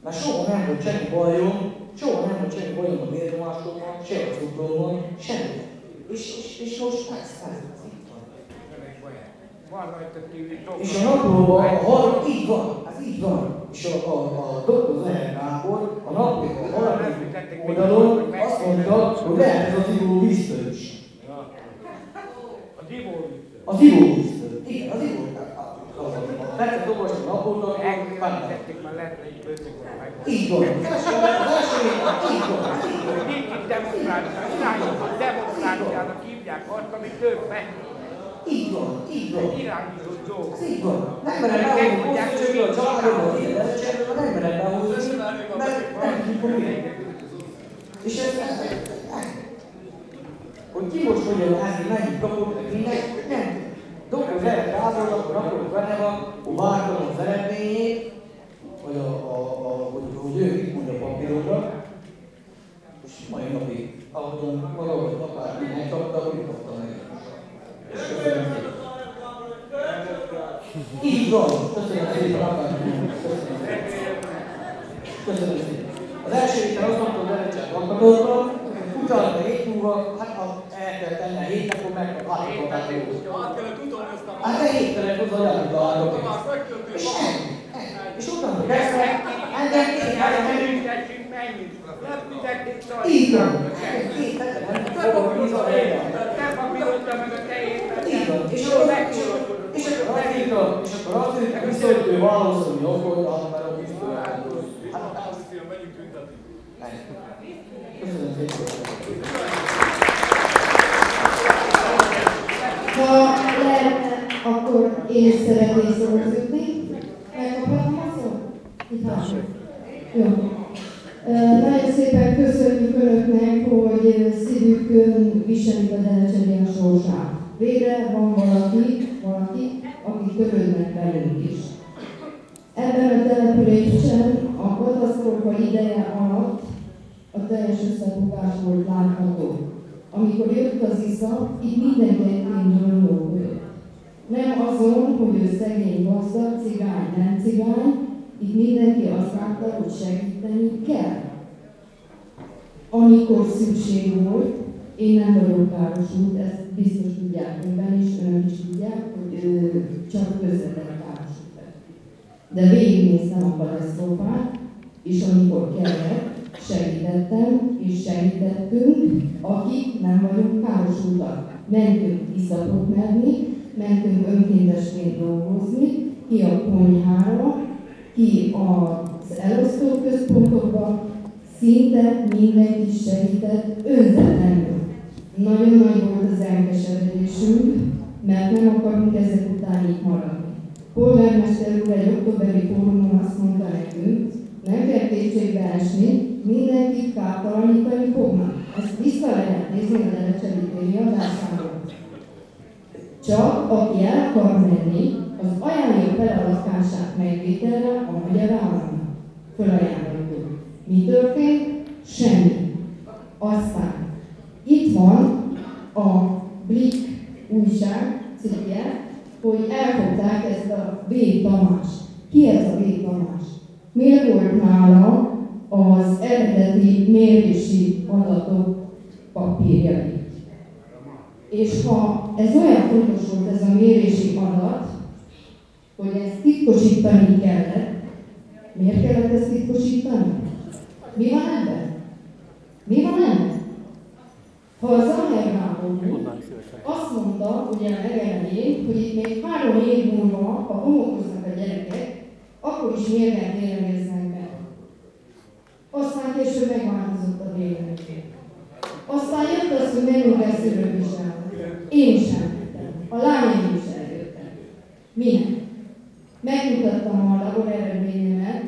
Mert soha nem volt semmi bajom, soha nem volt semmi bajom a vérnyomásommal, se a cukrommal, semmi. És, és, és most ez, ez, ez így van. És a naplóban, a harmadik, így van, ez így van. És a, a, a doktor Zahel Gábor a naplóban a harmadik oldalon azt mondta, hogy lehet ez az ivóvíztől is. Az ivóvíztől. Igen, az ivóvíztől. Tetszett olvasni a akkor megtették már lehetne így Így van. Az első, így van. Így van. Demokrácia, irányított demokráciának hívják azt, ami több meg. Így van, így van. Egy irányított dolog. Ez így van. Nem merem behozni hosszú a családom, az életcserben, nem merem behozni, mert nem tudjuk mi. És ez, ez, ez, hogy ki most mondja, mennyit kapok, meg minden, nem. Dr. Zeret Gábor, akkor akkor benne van, hogy vártam az eredményét, vagy a, a, a, hogy, hogy ő mit mond a papírokra, és mai napig, ahogyan maga vagy apát megkapta, úgy kapta meg. És köszönöm szépen. Így van, köszönöm szépen, apát. Köszönöm szépen. Köszönöm szépen. Az első héten azt mondtam, hogy Derecsek lakatottam, utána egy múlva, hát ha el kell tenni a hét, akkor meg átadhatok jó. Hát egy hét kellett hozzá, hogy eludalhatok. És ennyi. És utána kezdve, engem két helyen Ennyi. Lepítették Így van. Te papírozta meg a tejét. Így van. És akkor meg és akkor megírta, és akkor azt mondjuk, hogy ő valószínű okol, mert a pisztoly Hát, Köszönöm szépen. Ha lehetne, akkor én szeretnék szóhoz jutni. Megkaphatom a szót? Itt. Jó. Nagyon szépen köszönjük Önöknek, hogy szívükön viselik a Derecseri a sorsát. Végre van valaki, valaki, akik törődnek velünk is. Ebben a településen a katasztrófa ideje alatt a teljes összefogás volt látható. Amikor jött az iszap, itt mindenki egyébként volt. Nem azon, hogy ő szegény, gazdag, cigány, nem cigány, itt mindenki azt látta, hogy segíteni kell. Amikor szükség volt, én nem vagyok károsult, ezt biztos tudják önben is, önök is tudják, hogy ő csak közvetlen károsult. De végignéztem a katasztrófát, és amikor kellett, segítettem, és segítettünk, akik nem vagyunk károsultak. Mentünk iszapot menni, mentünk önkéntesként dolgozni, ki a konyhára, ki az elosztó központokba, szinte mindenki segített önzetlenül. Nagyon nagy volt az elkeseredésünk, mert nem akarunk ezek után így maradni. Polgármester úr egy októberi fórumon azt mondta nekünk, nem kell kétségbe esni, mindenkit kártalanítani fognak. Ezt vissza lehet nézni a Derecseli téri adásáról. Csak aki el akar menni, az ajánlja fel a megvételre a magyar államnak. Fölajánlottuk. Mi történt? Semmi. Aztán itt van a Blik újság cikke, hogy elfogták ezt a V. Tamás. Ki ez a V. Tamás? Miért volt nála az eredeti mérési adatok papírjai? És ha ez olyan fontos volt ez a mérési adat, hogy ezt titkosítani kellett, miért kellett ezt titkosítani? Mi van ebben? Mi van ebben? Ha az Zahler Gábor azt mondta, ugye a legelején, hogy itt még három év múlva, ha homokoznak a gyerekek, akkor is mérget élemeznek meg. Aztán később megváltozott a véleménye. Aztán jött az, hogy menjünk el szülővizsgálat. Én is elmentem. A lányom is eljöttek. Minek? Megmutattam a labor eredményemet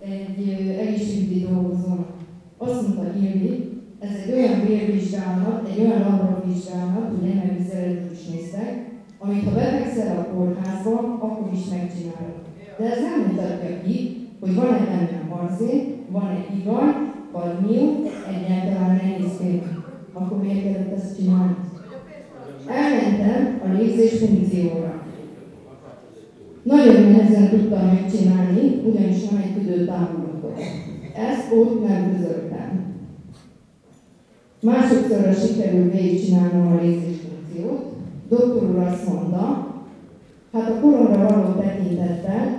egy egészségügyi dolgozónak. Azt mondta Ildi, ez egy olyan vérvizsgálat, egy olyan laborvizsgálat, hogy energiaszerelőt is néztek, amit ha betegszel a kórházba, akkor is megcsinálod. De ez nem mutatja ki, hogy van-e benne arzén, van-e igaz, kadmium, egyáltalán nehéz fény. Akkor miért kellett ezt csinálni? Elmentem a légzés funkcióra. Nagyon nehezen tudtam megcsinálni, ugyanis van egy tüdőtámogató. Ezt ott nem közöltem. Másodszorra sikerült végigcsinálnom a légzés funkciót. Doktor úr azt mondta, hát a koronra való tekintettel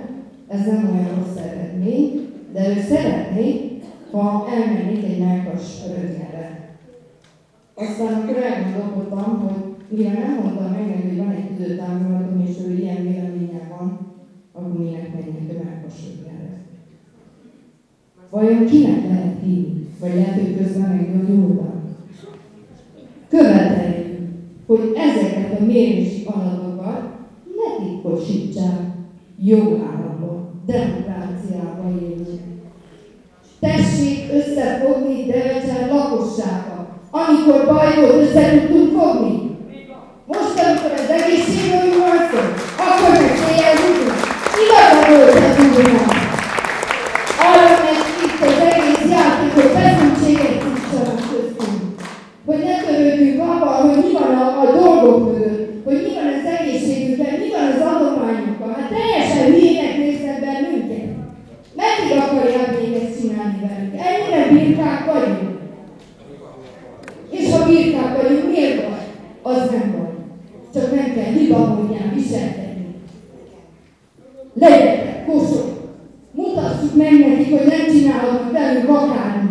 ez nem olyan rossz eredmény, de ő szeretné, ha elmennék egy melkas röntgenre. Aztán akkor elgondolkodtam, hogy mivel nem mondtam meg neki, hogy van egy időtámolatom, és ő ilyen véleménye van, akkor minek menjek a melkas röntgenre. Vajon kinek lehet hinni? Vagy lehet, hogy közben meggyógyultam? Követeljük, hogy ezeket a mérési adatokat ne titkosítsák jogállamban, demokráciában élünk. Tessék összefogni Devecser lakossága, amikor baj volt, össze tudtunk fogni. Most, amikor az egészségről van szó, akkor meg céljuk. Igaza volt. hazánkban. Csak meg kell hibahódján viselkedni. Legyetek kosok! Mutassuk meg nekik, hogy nem csinálhatunk velünk akármit.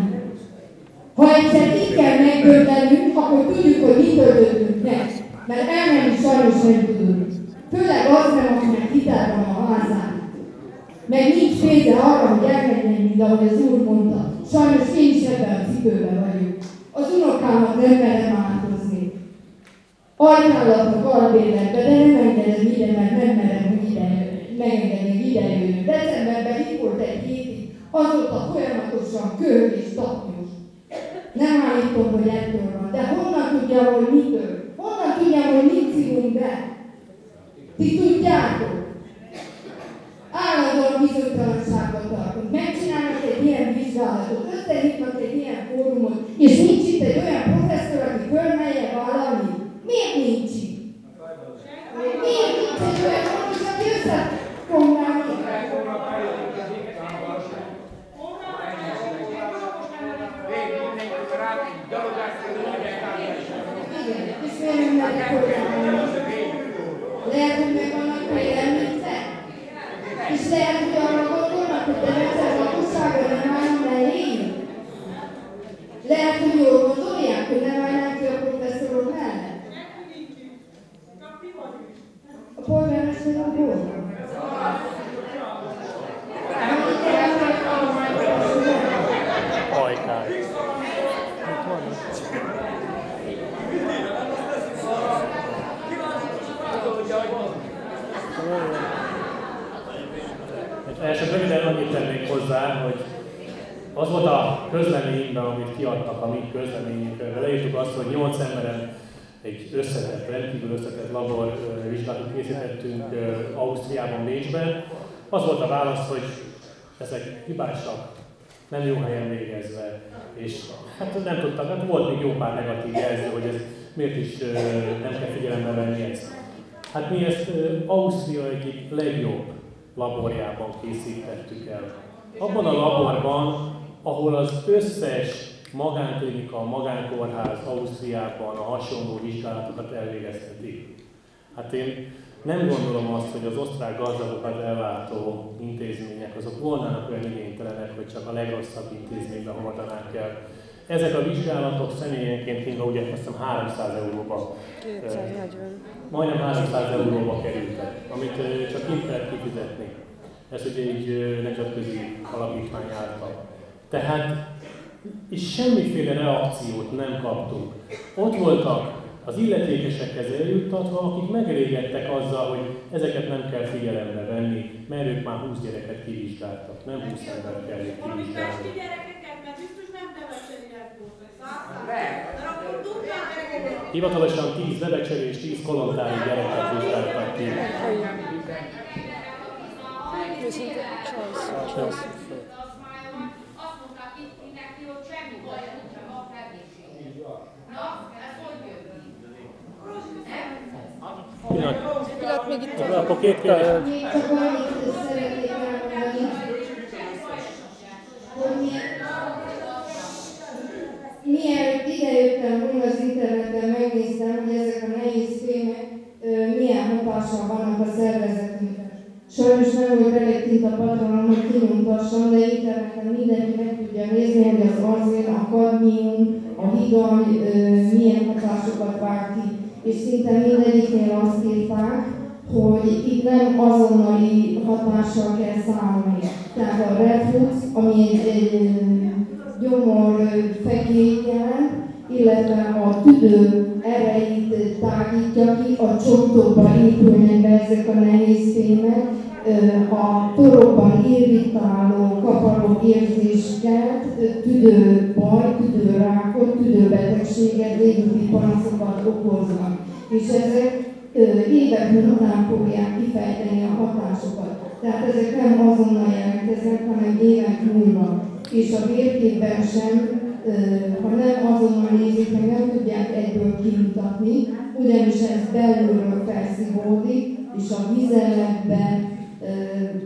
Ha egyszer így kell megbőtelnünk, akkor tudjuk, hogy mi törődünk meg. Mert elmenni sajnos nem tudunk. Főleg az nem, akinek hitel van a házán. Meg nincs pénze arra, hogy elmenjen, mint ahogy az úr mondta. Sajnos én is ebben a cipőben vagyok. Az unokámat nem Ajánlatnak albérletbe, de nem engedem ide, mert nem merem, ide megengedni, ide jöjjön. Decemberben itt volt egy hétig, azóta folyamatosan köhög és tapnyos. Nem állítom, hogy ettől van, de honnan tudja, hogy mitől? Honnan tudja, hogy mit szívunk be? Ti tudjátok? Állandóan bizonytalanságban tartunk. Megcsinálnak egy ilyen vizsgálatot, összehívnak egy ilyen fórumot, és nincs itt egy olyan professzor, aki fölmelje vállalni. Miért nincs itt? Miért nincs egy olyan orvos, aki összefoglalni? Igen, és miért nem merik fölmelni? Lehet, hogy meg vannak vélemények? És lehet, hogy arra gondolnak, hogy Debrecen lakossága nem állna mellé? Lehet, hogy jól gondolják, hogy nem állnák ki a professzorok mellett? A polgármester a hol? Hajkár. Hát Első röviden annyit tennék hozzá, hogy az volt a közleményben, amit kiadtak a mi közleményünkre. Leírtuk azt, hogy 8 emberen egy összetett, rendkívül összetett labor ö, vizsgálatot készítettünk ö, Ausztriában, Bécsben. Az volt a válasz, hogy ezek hibásak, nem jó helyen végezve, és hát nem tudtak, hát volt még jó pár negatív jelző, hogy ez miért is nem kell figyelembe venni ezt. Hát mi ezt Ausztria egyik legjobb laborjában készítettük el. Abban a laborban, ahol az összes magánklinika, magánkórház Ausztriában a hasonló vizsgálatokat elvégezhetik. Hát én nem gondolom azt, hogy az osztrák gazdagokat ellátó intézmények azok volnának olyan igénytelenek, hogy csak a legrosszabb intézménybe hordanák el. Ezek a vizsgálatok személyenként Inga ugye azt hiszem 300 euróba, eh, 240. majdnem 300 euróba kerültek, amit eh, csak így lehet kifizetni. Ez ugye egy eh, nemzetközi alapítvány által. Tehát és semmiféle reakciót nem kaptunk. Ott voltak az illetékesekhez eljuttatva, akik megelégedtek azzal, hogy ezeket nem kell figyelembe venni, mert ők már 20 gyereket kivizsgáltak, nem 20 ember kell kivizsgálni. Hivatalosan 10 bebecseri és 10 kolontári gyereket vizsgáltak ki. Pillanat. Pillanat, még itt Akkor két elmondani, hogy mi- mielőtt idejöttem volna az interneten, megnéztem, hogy ezek a nehéz fémek milyen hatással vannak a szervezetünkre. Sajnos nem volt elég tinta patronom, hogy kinyomtassam, de interneten mindenki meg tudja nézni, hogy az arzén, a kadmium, a higany milyen hatásokat vált ki. És szinte mindegyiknél azt írták, hogy itt nem azonnali hatással kell számolni. Tehát a reflux, ami egy, egy gyomor jelent, illetve a tüdő erejét tágítja ki, a csontokba épülnek be ezek a nehéz fémek, a torokban irritáló, kaparó érzésket, tüdőbaj, tüdőrákot, tüdőbetegséget, légúti panaszokat okoznak. És ezek ö, évek után fogják kifejteni a hatásokat. Tehát ezek nem azonnal jelentkeznek, hanem évek múlva. És a vérképben sem, ha nem azonnal nézik, meg nem tudják egyből kimutatni, ugyanis ez belülről felszívódik, és a vizeletben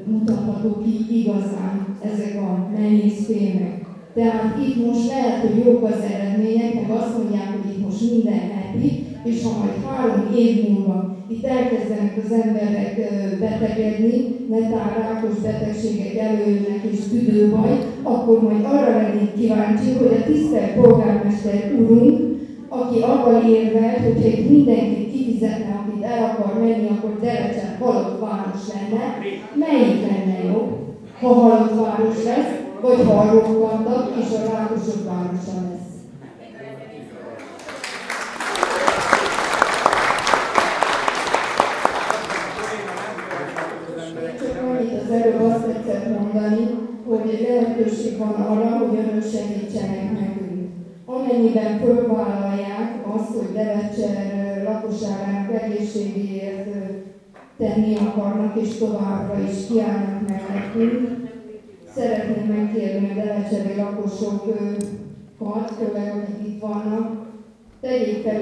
mutatható ki igazán ezek a nehéz fémek. Tehát itt most lehet, hogy jók az eredmények, meg azt mondják, hogy itt most minden happy, és ha majd három év múlva itt elkezdenek az emberek betegedni, netán rákos betegségek előjönnek és tüdőbaj, akkor majd arra lennék kíváncsi, hogy a tisztelt polgármester úrunk, aki avval érvel, hogyha itt mindenkit kifizetne, akit el akar menni, akkor Devecsen halott város lenne. Melyik lenne jobb? Ha halott város lesz, vagy ha a és a rákosok városa lesz. az előbb azt tetszett mondani, hogy lehetőség van arra, hogy önök segítsenek nekünk. Amennyiben fölvállalják azt, hogy Devecser lakosságának egészségéért tenni akarnak, és továbbra is kiállnak nekünk, szeretném megkérni a Devecseri lakosokat, főleg akik itt vannak, tegyék fel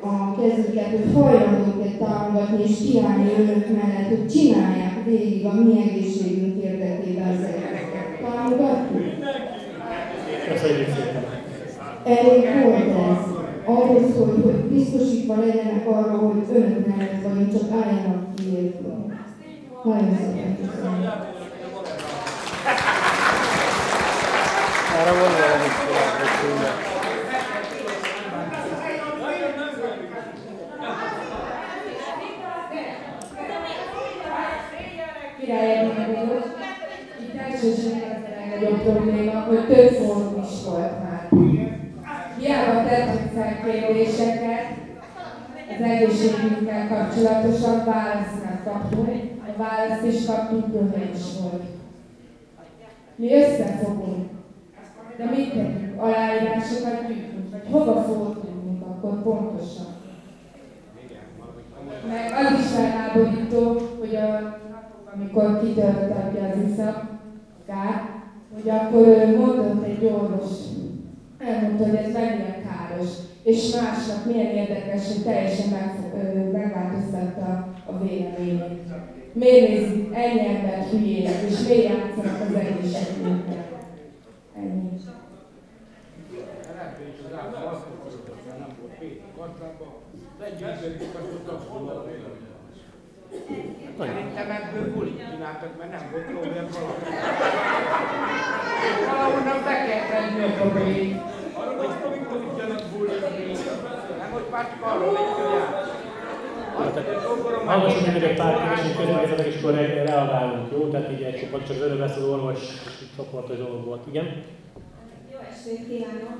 a kezüket, hogy hajlandók támogatni és kiállni önök mellett, hogy csinálják végig a mi egészségünk érdekében ezeket. Támogatni? Köszönjük szépen! Elég volt ez. Ahhoz, hogy, hogy biztosítva legyenek arra, hogy önök mellett vagyunk, csak álljanak ki értünk. Nagyon szépen köszönöm. Arra volt valami királyedményből, itt elsősorban az a legnagyobb probléma, hogy több fórum is volt már. Hiába tettünk fel kérdéseket, az egészségünkkel kapcsolatosan választ nem kaptunk, a választ is kaptunk, is volt. Mi összefogunk, de mit tegyünk? Aláírásokat gyűjtünk, vagy hova fordulunk akkor pontosan? Meg az is felháborító, hogy a amikor kitört az iszakát, hogy akkor mondott egy orvos, elmondta, hogy ez mennyire káros, és másnap milyen érdekes, hogy teljesen meg, megváltoztatta a véleményét. Miért nézik ennyi embert hülyének, és miért játszanak az egészségünkkel? Ennyi. Egy Szerintem ebből bulit csináltak, mert nem volt problem valami. Valahonnan be kell tenni a problémát. Arra azt, amikor tudjanak bulizni. Nem, hogy már csak arról egy jár. Hallgassunk még egy pár kérdést, közösségetek, és akkor reagálunk, jó? Tehát így egy sokat csak az előbb ezt az orvos csoportos dolog volt, igen? Jó estét kívánok!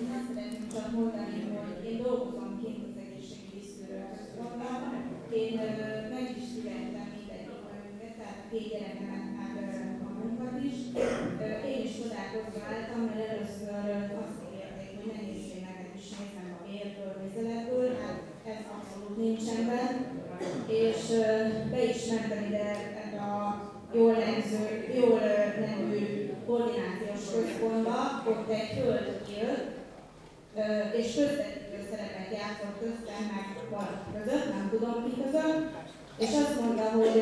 Én azt szeretném csak mondani, hogy én dolgozom kint az egészségügyi szűrőközpontban. Én meg is születtem mindegyik tehát a két gyerekemet már a munkat is. Én is csodálkozva álltam, mert először azt ígérték, hogy ne nézzél neked is nézem a vérből, vizeletből, hát ez abszolút nincsen benne. És be is mentem ide ebbe a jól lenző, jól lendő koordinációs központba, ott egy hölgy jött, és közvetítő szerepet játszott köztem meg valaki között, nem tudom ki között, és azt mondta, hogy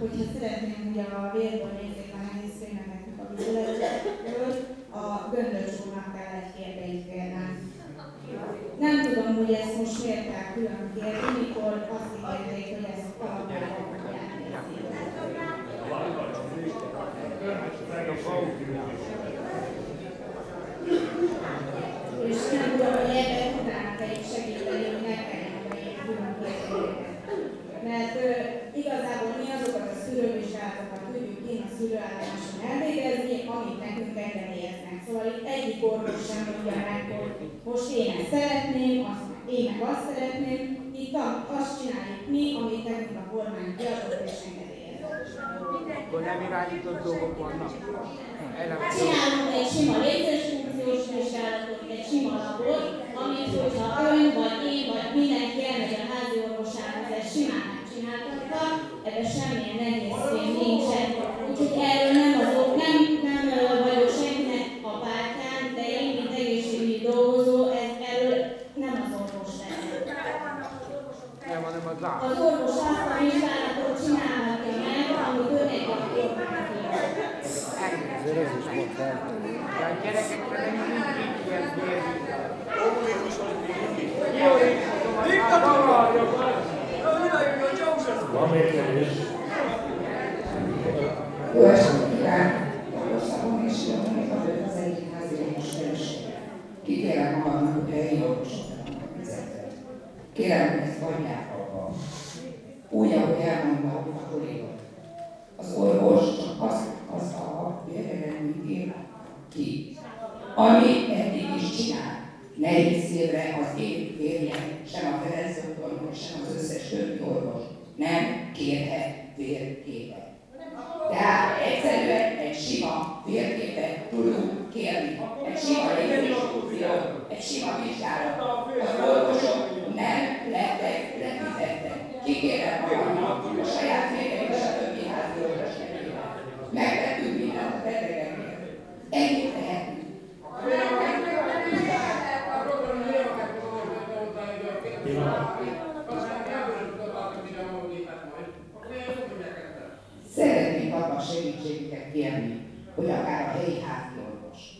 hogyha szeretném, hogy a vérből a nehéz filmeknek a vizualizálásról, a Göndös úrnak kell egy kérdést kérnem. Nem tudom, hogy ezt most miért kell külön kérni, mikor azt ígérték, hogy ezt nézni. És nem tudom, hogy ebben utána kell segíteni, hogy ne kelljen külön kérdéseket mert ö, igazából mi azokat a szülővizsgálatokat tudjuk én a szülőállomáson elvégezni, amit nekünk engedélyeznek. Szóval itt egyik orvos sem mondja meg, hogy most én ezt szeretném, azt, én meg azt szeretném. Itt azt csináljuk mi, amit nekünk a kormány kiadott és engedélyezett. Akkor nem irányított dolgok vannak? Csinálunk egy sima létezés funkciós vizsgálatot, egy sima labot, amit hogyha ön, vagy én, vagy mindenki elmegy a házi orvosához, ez simán megcsináltatva, ebben semmilyen nehéz szín nincsen. Úgyhogy erről nem, azok, nem, nem vagyok senkinek a pártján, de én, mint egészségügyi dolgozó, ez, erről nem az orvos. Nem, hanem az. Az orvos azt a vizsgálatot csinálhatja meg, amit ő neki a Ezért ez is volt fel. De a gyerekekre nem mindig ilyen bérvizsgálat. Jó, én mondom, hogy már? Jó estét kívánok! Országban is jönnek az egyik házi orvos felesége. Kikérem annak, hogy helyi orvosoknak fizetett. Kérem, hogy ezt hagyják abba. Úgy, ahogy elmondta a kolléga. Az orvos csak az, az a végeredményt ír ki, ami eddig is csinál. Ne hisz évre az én vérjen, sem a Ferenc sem az összes többi orvos nem kérhet vérképet. Tehát egyszerűen egy sima vérképet tudunk kérni, egy sima rekonstrukciót, egy sima vizsgálat. Az orvosok nem lettek lefizettek. Kikérem magamnak a saját vérem és a többi házi orvos nevében. Megtettünk mindent a betegekért. Ennyit tehetünk. Szeretnék abban kérni, hogy akár a helyi házi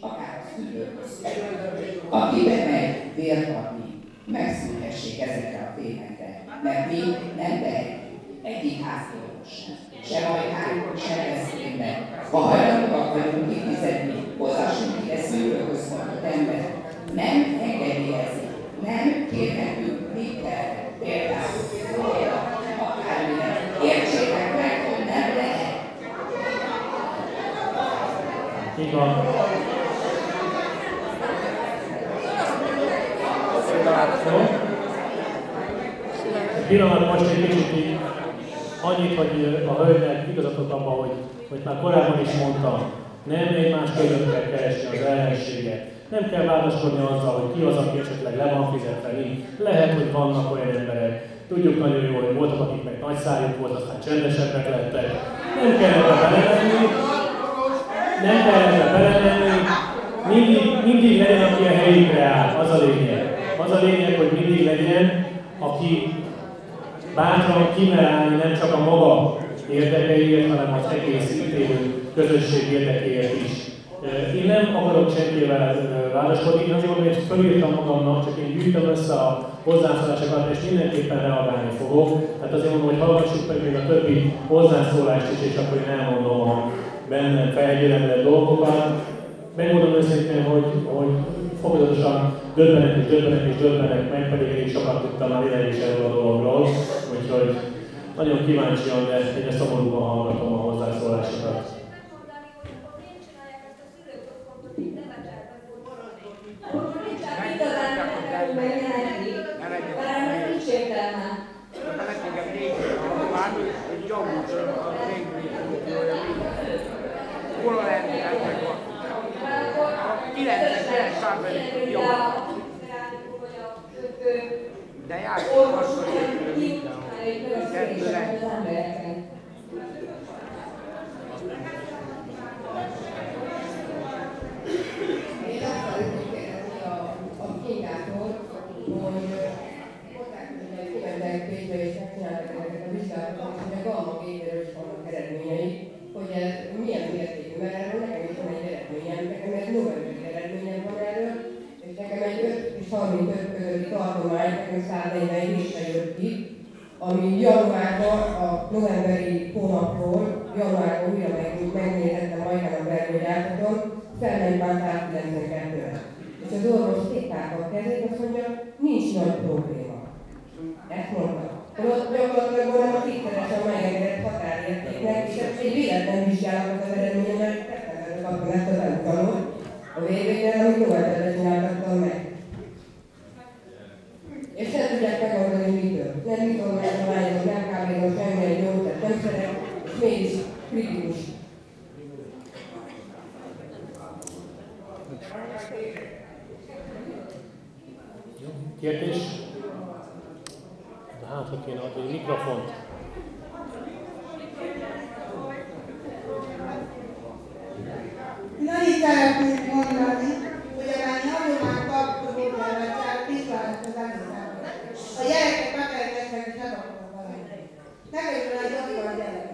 akár a szülőköző, aki bemegy vért adni, megszűnhessék ezekre a tényekre, mert mi nem tehetjük. Egyik házi sem. Sem ajkán, sem veszélybe. Ha hajlandóak vagyunk kifizetni, hozassunk ide szülőközpontot ember. Nem engedélyezik, nem kérhetünk mit kell. Például, akármilyen. Értsétek meg, hogy nem lehet. Így most egy kicsit annyit, hogy a hölgynek igazatok abban, hogy, hogy már korábban is mondtam, nem egymás között kell keresni az ellenséget. Nem kell vádaskodni azzal, hogy ki az, aki esetleg le van fizetve. Lehet, hogy vannak olyan emberek, tudjuk nagyon jól, hogy voltak, akiknek nagy szájuk volt, aztán csendesebbek lettek. Nem kell ebbe belemenni, nem ebbe belemenni, mindig, mindig legyen, aki a helyükre áll, az a lényeg. Az a lényeg, hogy mindig legyen, aki bátran kimer állni nem csak a maga érdekeiért, hanem az egész itt közösség érdekéért is. Én nem akarok senkivel vádaskodni, én azért mondom, hogy fölírtam magamnak, csak én gyűjtöm össze a hozzászólásokat, és mindenképpen reagálni fogok. Tehát azért mondom, hogy hallgassuk meg még a többi hozzászólást is, és akkor én elmondom a bennem felgyülemlett dolgokat. Megmondom őszintén, hogy, hogy fokozatosan döbbenek és döbbenek és döbbenek meg, pedig elég sokat tudtam már ide is erről a dologról, úgyhogy nagyon kíváncsian, de egyre szomorúban hallgatom a hozzászólásokat. Hol lenni, hát meg van. 99 százalék jó. De játszik hasonlítő mindenhol. A, a Kingától, hogy a a ez milyen mert erről nekem is van egy eredményem, nekem egy novemberi eredményem van erről, és nekem egy 5 és 35 közötti tartomány, nekem 141 visszajött ki, ami januárban, a novemberi hónapról, januárban újra meg, megnézettem ajkán a belgyógyázaton, felmegy már 192-re. És az orvos tétálta a kezét, azt mondja, nincs nagy probléma. Ezt mondta. Holott gyakorlatilag volna a kétszeresen megengedett határértéknek, és ez egy véletlen vizsgálatot az eredménye, mert szeptemberben kaptam ezt az előtanult. A végén, amit novemberben csináltattam meg. És nem tudják megoldani mitől. Nem mitől megtalálják, nem kábélom, semmilyen gyógyszert nem szeret, és mégis kritikus. Kérdés? Hát, hogy kéne adni mikrofont. Én annyit szeretnék mondani, hogy a nyomán kapcsolódását vizsgálat az egészában. A gyerekek megkezdtek, és akarok valamit. Megkezdve egy ott a gyerek.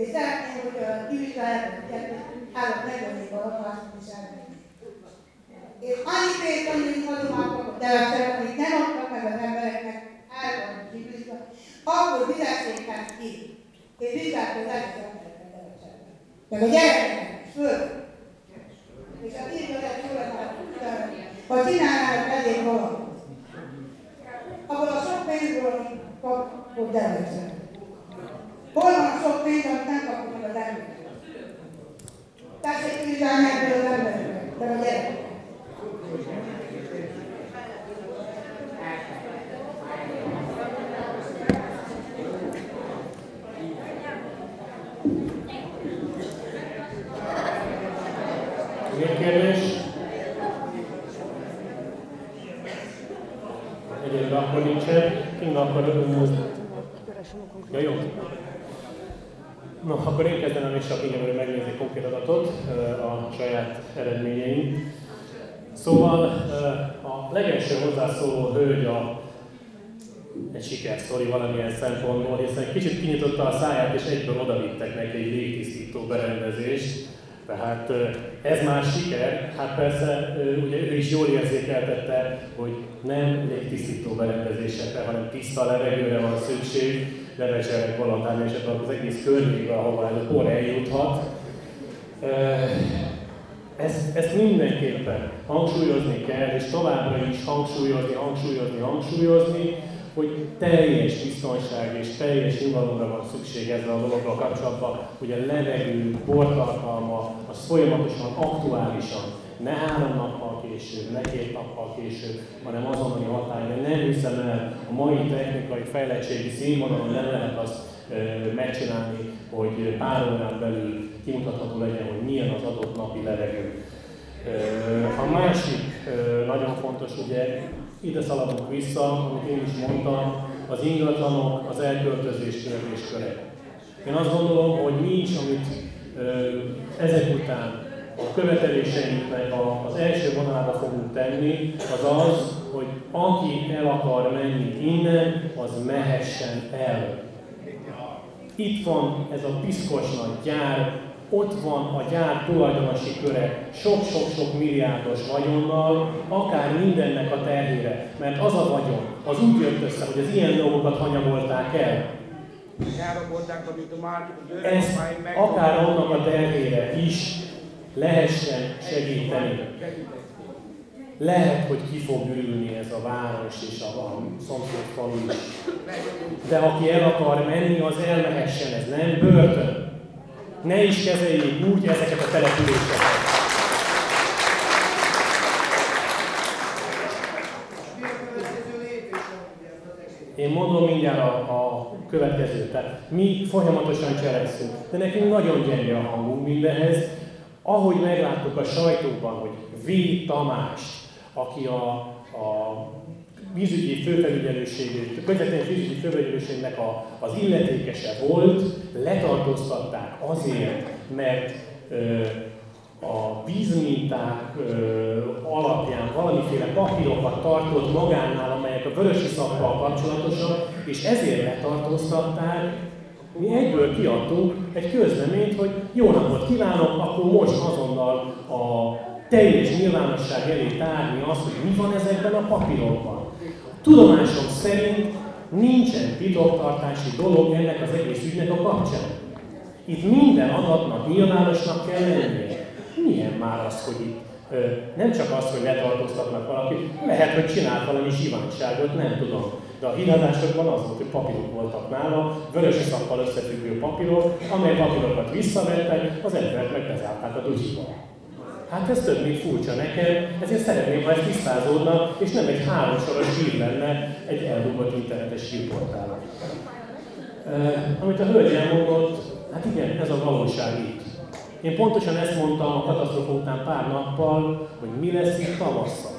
És szeretném, hogy a kivizsgálatot állok megvennék a lakásbizottságban. És annyi pénzt, amit hadomát kapott, de azt amit nem adtak meg az kivizsgálat, akkor vizsgáltak az egész embereket Devecserben. Meg a gyerekeknek is, föl. És a tíz éves sorozat, ha csinálnának elég valamit, akkor a kapott Debrecen. Hol van a sok pénz, amit nem kapott meg az emberek? Tessék vizsgálni ebből az embereknek, de a gyerekek. Még kérdés? Egyébként akkor nincsen. Kinga, akkor Ja, jó. No, akkor én kezdenem és csak igen, hogy megnézni konkrét adatot a saját eredményeim. Szóval a legelső hozzászóló hölgy a egy sikersztori valamilyen szempontból, hiszen kicsit kinyitotta a száját, és egyből odavittek neki egy légtisztító berendezést. Tehát ez már siker, hát persze ugye ő is jól érzékeltette, hogy nem légtisztító berendezésekre, hanem tiszta levegőre van szükség, levegőre valantán, és az egész környékbe, ahova ez a por eljuthat. Ezt, ezt mindenképpen hangsúlyozni kell, és továbbra is hangsúlyozni, hangsúlyozni, hangsúlyozni, hogy teljes biztonság és teljes nyugalomra van szükség ezzel a dologgal kapcsolatban, hogy a levegő, bortartalma, az folyamatosan, aktuálisan, ne három nappal később, ne két nappal később, hanem azonnali hatályban. Nem hiszem el, a mai technikai fejlettségi színvonalon nem lehet azt megcsinálni, hogy pár órán belül kimutatható legyen, hogy milyen az adott napi levegő. A másik nagyon fontos, ugye ide szaladunk vissza, amit én is mondtam, az ingatlanok, az elköltözés kérdésköre. Én azt gondolom, hogy mi is, amit ezek után a követeléseinknek az első vonalába fogunk tenni, az az, hogy aki el akar menni innen, az mehessen el. Itt van ez a piszkos nagy gyár, ott van a gyár tulajdonosi köre sok-sok-sok milliárdos vagyonnal, akár mindennek a terhére, mert az a vagyon, az úgy jött össze, hogy az ilyen dolgokat hanyagolták el. Ezt akár annak a terhére is lehessen segíteni. Lehet, hogy ki fog ürülni ez a város és a, a szomszéd falu is. De aki el akar menni, az elmehessen, ez nem börtön ne is kezeljék úgy ezeket a településeket. Én mondom mindjárt a, a következőt. Tehát mi folyamatosan cselekszünk, de nekünk nagyon gyenge a hangunk mindenhez. Ahogy megláttuk a sajtóban, hogy V. Tamás, aki a, a vízügyi főfelügyelőség, a közvetlen vízügyi főfelügyelőségnek a, az illetékese volt, letartóztatták azért, mert ö, a vízminták ö, alapján valamiféle papírokat tartott magánál, amelyek a vörösi szappal kapcsolatosak, és ezért letartóztatták, mi egyből kiadtunk egy közleményt, hogy jó napot kívánok, akkor most azonnal a teljes nyilvánosság elé tárni azt, hogy mi van ezekben a papírokban. Tudomásom szerint nincsen titoktartási dolog ennek az egész ügynek a kapcsán. Itt minden adatnak nyilvánosnak kell lennie. Milyen már az, hogy itt nem csak az, hogy letartóztatnak valakit, lehet, hogy csinált valami zsiványságot, nem tudom. De a híradásokban az volt, hogy papírok voltak nála, vörös szappal összefüggő papírok, amely papírokat visszavettek, az embert meg a dugyiba. Hát ez több, mint furcsa nekem, ezért szeretném, ha ez tisztázódna, és nem egy háromsoros hír lenne egy eldugott internetes hírportálon. Amit a hölgy elmondott, hát igen, ez a valóság így. Én pontosan ezt mondtam a katasztrofa után pár nappal, hogy mi lesz itt tavasszal.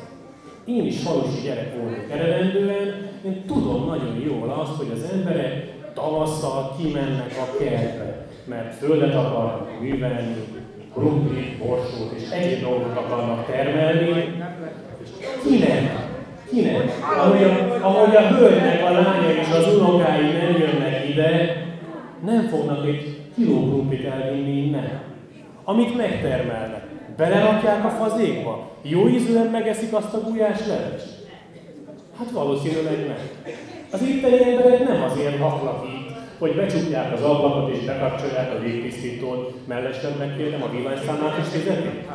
Én is falusi gyerek voltam eredendően, én tudom nagyon jól azt, hogy az emberek tavasszal kimennek a kertbe, mert földet akarnak művelni, krumplit, borsót és egyéb dolgokat akarnak termelni, kinek? Kinek? Ahogy a, ahogy a hölgynek a lánya és az unokái nem jönnek ide, nem fognak egy kiló krumplit elvinni innen. Amit megtermelnek, belerakják a fazékba, jó ízűen megeszik azt a gulyás leves? Hát valószínűleg nem. Az itteni emberek nem azért haklak itt, hogy becsukják az ablakot és bekapcsolják a légtisztítót, mellesleg megkérdem a villanyszámát is fizetni?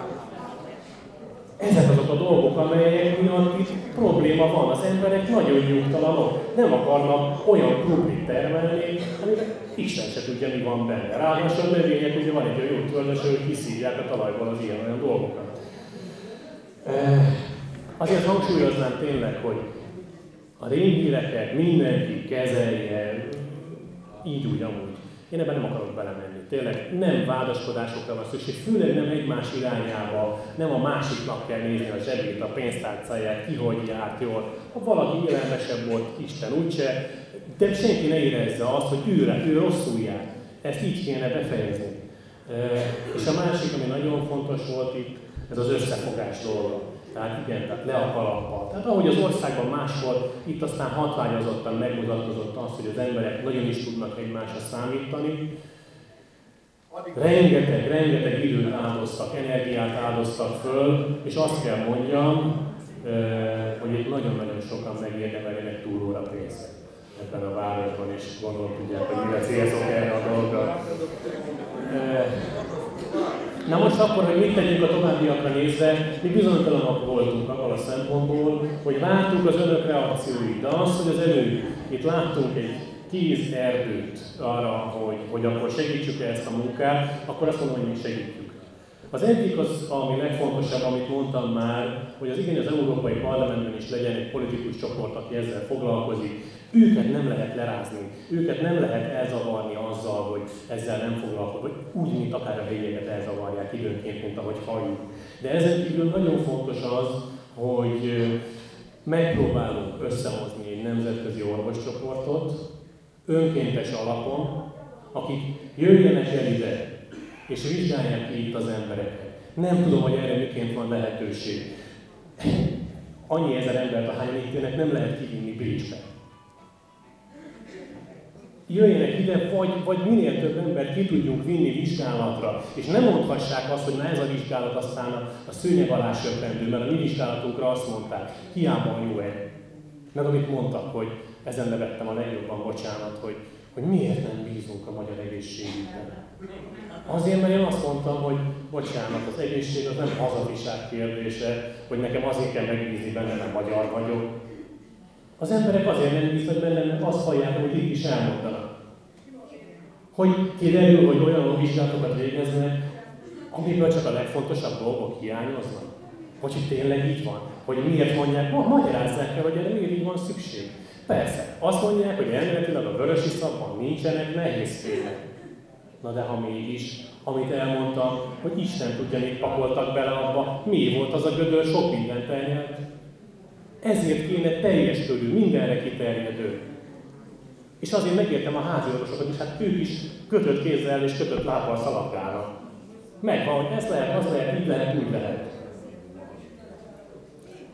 Ezek azok a dolgok, amelyek miatt itt probléma van. Az emberek nagyon nyugtalanok, nem akarnak olyan krumlit termelni, amit Isten se tudja, mi van benne. Ráadásul a növények ugye van egy olyan jó tulajdonos, hogy kiszívják a talajban az ilyen-olyan dolgokat. Azért hangsúlyoznám tényleg, hogy a rémhíreket mindenki kezelje így úgy amúgy. Én ebben nem akarok belemenni. Tényleg nem vádaskodásokra van szükség, főleg nem egymás irányába, nem a másiknak kell nézni a zsebét, a pénztárcáját, ki hogy járt jól. Ha valaki élelmesebb volt, Isten úgyse, de senki ne érezze azt, hogy ő, ő rosszul jár. Ezt így kéne befejezni. És a másik, ami nagyon fontos volt itt, ez az összefogás dolga. Tehát igen, tehát le a kalappal. Tehát ahogy az országban máshol, itt aztán hatványozottan megmutatkozott az, hogy az emberek nagyon is tudnak egymásra számítani. Rengeteg, rengeteg időt áldoztak, energiát áldoztak föl, és azt kell mondjam, hogy itt nagyon-nagyon sokan megérdemeljenek túlóra pénzt ebben a városban, és gondolom tudják, hogy mire célzok erre a dologra. Na most akkor, hogy mit tegyünk a továbbiakra nézve, mi bizonytalanok voltunk abban a szempontból, hogy vártuk az önök reakcióit, de az, hogy az előbb itt láttunk egy tíz erdőt arra, hogy, hogy akkor segítsük ezt a munkát, akkor azt mondom, hogy mi segítjük. Az egyik az, ami legfontosabb, amit mondtam már, hogy az igen az Európai Parlamentben is legyen egy politikus csoport, aki ezzel foglalkozik, őket nem lehet lerázni, őket nem lehet elzavarni azzal, hogy ezzel nem foglalkoznak, vagy úgy, mint akár a végéket elzavarják időnként, mint ahogy halljuk. De ezen kívül nagyon fontos az, hogy megpróbálunk összehozni egy nemzetközi orvoscsoportot, önkéntes alapon, akik jöjjenek el ide, és vizsgálják ki itt az embereket. Nem tudom, hogy erre miként van lehetőség. Annyi ezer embert, ahány itt nem lehet kivinni Bécsbe jöjjenek ide, vagy, vagy minél több embert ki tudjunk vinni vizsgálatra. És nem mondhassák azt, hogy na ez a vizsgálat aztán a, a szőnyeg alá söprendő, mert a mi vizsgálatunkra azt mondták, hiába jó egy. Meg amit mondtak, hogy ezen nevettem a legjobban, bocsánat, hogy, hogy miért nem bízunk a magyar egészségügyben. Azért, mert én azt mondtam, hogy bocsánat, az egészség az nem hazafiság kérdése, hogy nekem azért kell megbízni benne, mert magyar vagyok, az emberek azért nem bíznak benne, mert azt hallják, hogy itt is elmondanak. Hogy kiderül, hogy olyan vizsgálatokat végeznek, amiből csak a legfontosabb dolgok hiányoznak. Hogy itt tényleg így van. Hogy miért mondják, ma magyarázzák el, hogy erre miért így van szükség. Persze, azt mondják, hogy elméletileg a vörös iszapban nincsenek nehézfélek. Na de ha mégis, amit elmondtam, hogy Isten tudja, mit pakoltak bele abba, mi volt az a gödör, sok mindent elnyelt. Ezért kéne teljes körül, mindenre kiterjedő. És azért megértem a házi orvosokat is, hát ők is kötött kézzel és kötött lábbal szaladgálnak. Megvan, hogy ez lehet, az lehet, így lehet, úgy lehet.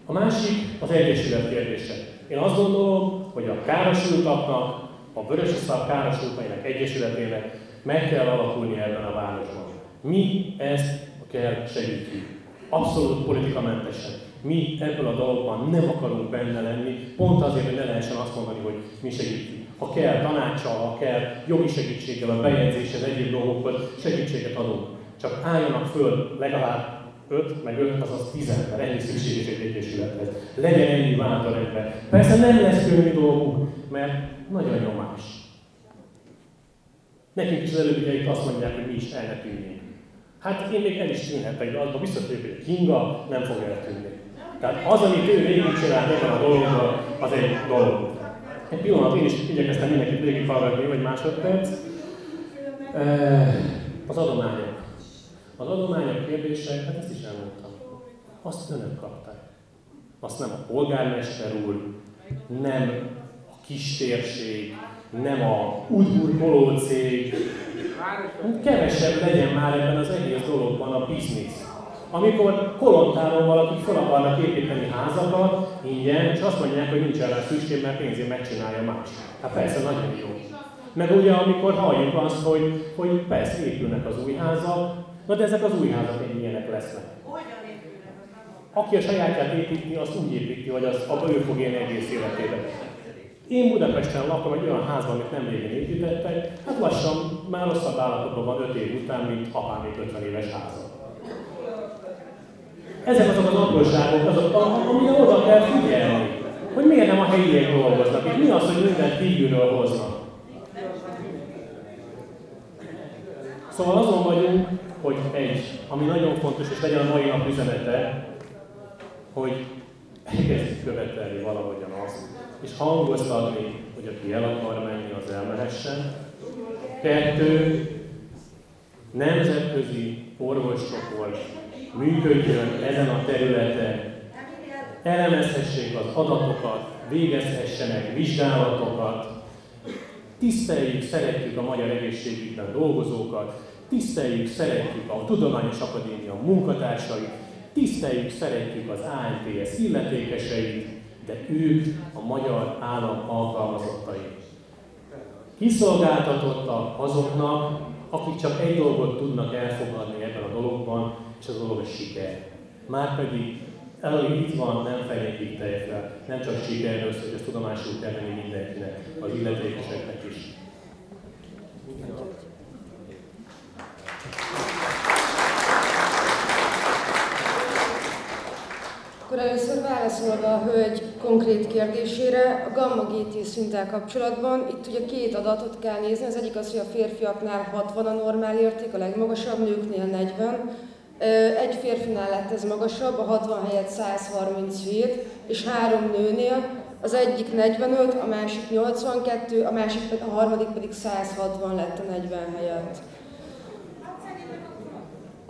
A másik az egyesület kérdése. Én azt gondolom, hogy a károsultaknak, a Vörösiszap károsultainak egyesületének meg kell alakulni ebben a városban. Mi ezt kell segíteni. Abszolút politikamentesen. Mi ebből a dologban nem akarunk benne lenni, pont azért, hogy ne lehessen azt mondani, hogy mi segítünk. Ha kell tanácssal, ha kell jogi segítséggel, a bejegyzéssel, egyéb dolgokkal segítséget adunk. Csak álljanak föl legalább 5, meg 5, azaz 10 ember, ennyi szükséges egy egyesülethez. Legyen ennyi bátor ember. Persze nem lesz könnyű dolgunk, mert nagyon nyomás. Nekünk is az előbb ugye itt azt mondják, hogy mi is el ne tűnjünk. Hát én még el is tűnhetek, de azban biztos hogy Kinga nem fog eltűnni. Tehát az, amit ő végigcsinált ebben a dologban, az egy dolog. Egy pillanat, én is igyekeztem mindenkit végighallgatni, vagy másodperc. Az adományok. Az adományok kérdése, hát ezt is elmondtam. Azt önök kapták. Azt nem a polgármester úr, nem a kistérség, nem a udburkoló cég. Kevesebb legyen már ebben az egész dologban a biznisz amikor kolontáron valaki fel akarnak építeni házakat ingyen, és azt mondják, hogy nincs rá szükség, mert pénzért megcsinálja más. Hát persze, nagyon jó. Meg ugye, amikor halljuk azt, hogy, hogy persze épülnek az új házak, na de ezek az új házak milyenek lesznek. Aki a sajátját építi, azt úgy építi, hogy az, abban ő fog élni egész életében. Én Budapesten lakom egy olyan házban, amit nem régen építettek, hát lassan már rosszabb állapotban van 5 év után, mint apám 50 éves háza. Ezek azok az apróságok, azok, amire oda kell figyelni. Hogy miért nem a helyiek dolgoznak, és mi az, hogy mindent kívülről hoznak. Szóval azon vagyunk, hogy egy, ami nagyon fontos, és legyen a mai nap üzenete, hogy elkezdjük követelni valahogyan azt, és hangoztatni, hogy aki el akar menni, az elmehessen. Kettő, nemzetközi orvoscsoport működjön ezen a területen, elemezhessék az adatokat, végezhessenek vizsgálatokat, tiszteljük, szeretjük a magyar egészségügyben dolgozókat, tiszteljük, szeretjük a Tudományos Akadémia munkatársait, tiszteljük, szeretjük az ANTS illetékeseit, de ők a magyar állam alkalmazottai. Kiszolgáltatottak azoknak, akik csak egy dolgot tudnak elfogadni ebben a dologban, és az dolog a siker. Márpedig Elég itt van, nem fenyegíteljék nem csak sikerről hogy ezt tudomásul kell venni mindenkinek, az illetékeseknek is. Akkor először válaszolva a hölgy konkrét kérdésére, a gamma GT szinttel kapcsolatban, itt ugye két adatot kell nézni, az egyik az, hogy a férfiaknál 60 a normál érték, a legmagasabb, nőknél 40, egy férfinál lett ez magasabb, a 60 helyett 137, és három nőnél, az egyik 45, a másik 82, a, másik, a harmadik pedig 160 lett a 40 helyett.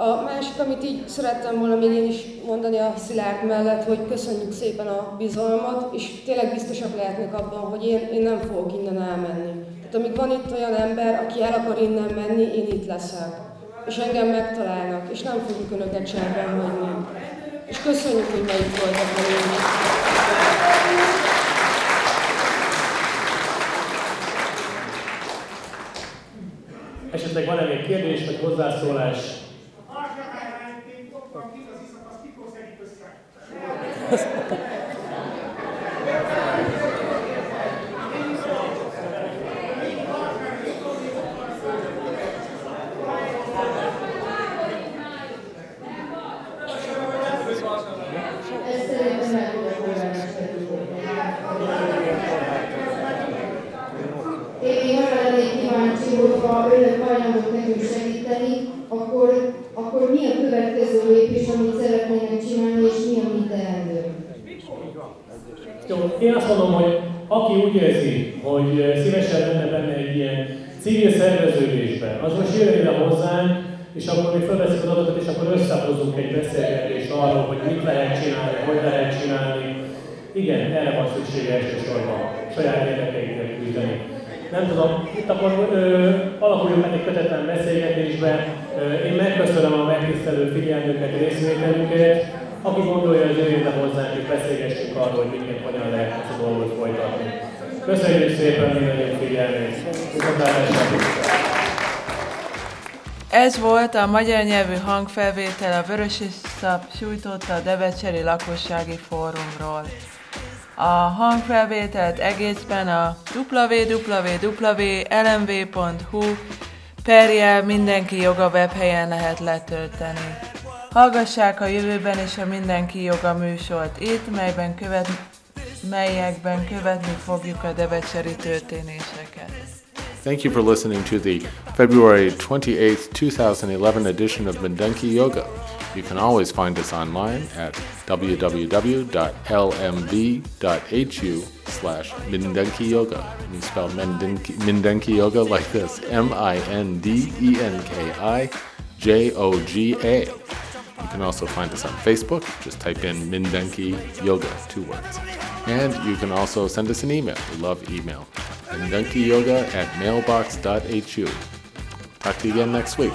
A másik, amit így szerettem volna még én is mondani a Szilárd mellett, hogy köszönjük szépen a bizalmat, és tényleg biztosak lehetnek abban, hogy én, én nem fogok innen elmenni. Tehát amíg van itt olyan ember, aki el akar innen menni, én itt leszek és engem megtalálnak, és nem fogjuk önöket cserben hagyni. És köszönjük, hogy ma itt voltak velünk. Esetleg van-e még kérdés vagy hozzászólás? én azt mondom, hogy aki úgy érzi, hogy szívesen lenne benne egy ilyen civil szerveződésben, az most jöjjön ide hozzánk, és akkor mi felveszik az adatot, és akkor összehozunk egy beszélgetést arról, hogy mit lehet csinálni, hogy lehet csinálni. Igen, erre van szüksége elsősorban, saját érdekeinkre küzdeni. Nem tudom, itt akkor ö, alakuljon meg egy kötetlen beszélgetésbe. Ö, én megköszönöm a megtisztelő figyelmüket, részvételüket. Aki gondolja, hogy jöjjön hozzánk, és beszélgessünk arról, hogy miként hogyan lehet ezt a dolgot folytatni. Köszönjük szépen mindenki figyelmét! Ez volt a magyar nyelvű hangfelvétel a Vörös Szap sújtotta a Debecseri Lakossági Fórumról. A hangfelvételt egészben a www.lmv.hu perjel mindenki joga webhelyen lehet letölteni. Hallgassák a jövőben is a Mindenki Joga műsort itt, melyben követ, melyekben követni fogjuk a debecseri történéseket. Thank you for listening to the February 28th, 2011 edition of Mindenki Yoga. You can always find us online at www.lmb.hu slash Mindenki Yoga. You spell Mindenki, Mindenki Yoga like this M-I-N-D-E-N-K-I J-O-G-A. You can also find us on Facebook. Just type in Mindenki Yoga, two words. And you can also send us an email. We love email. Mindenki Yoga at mailbox.hu. Talk to you again next week.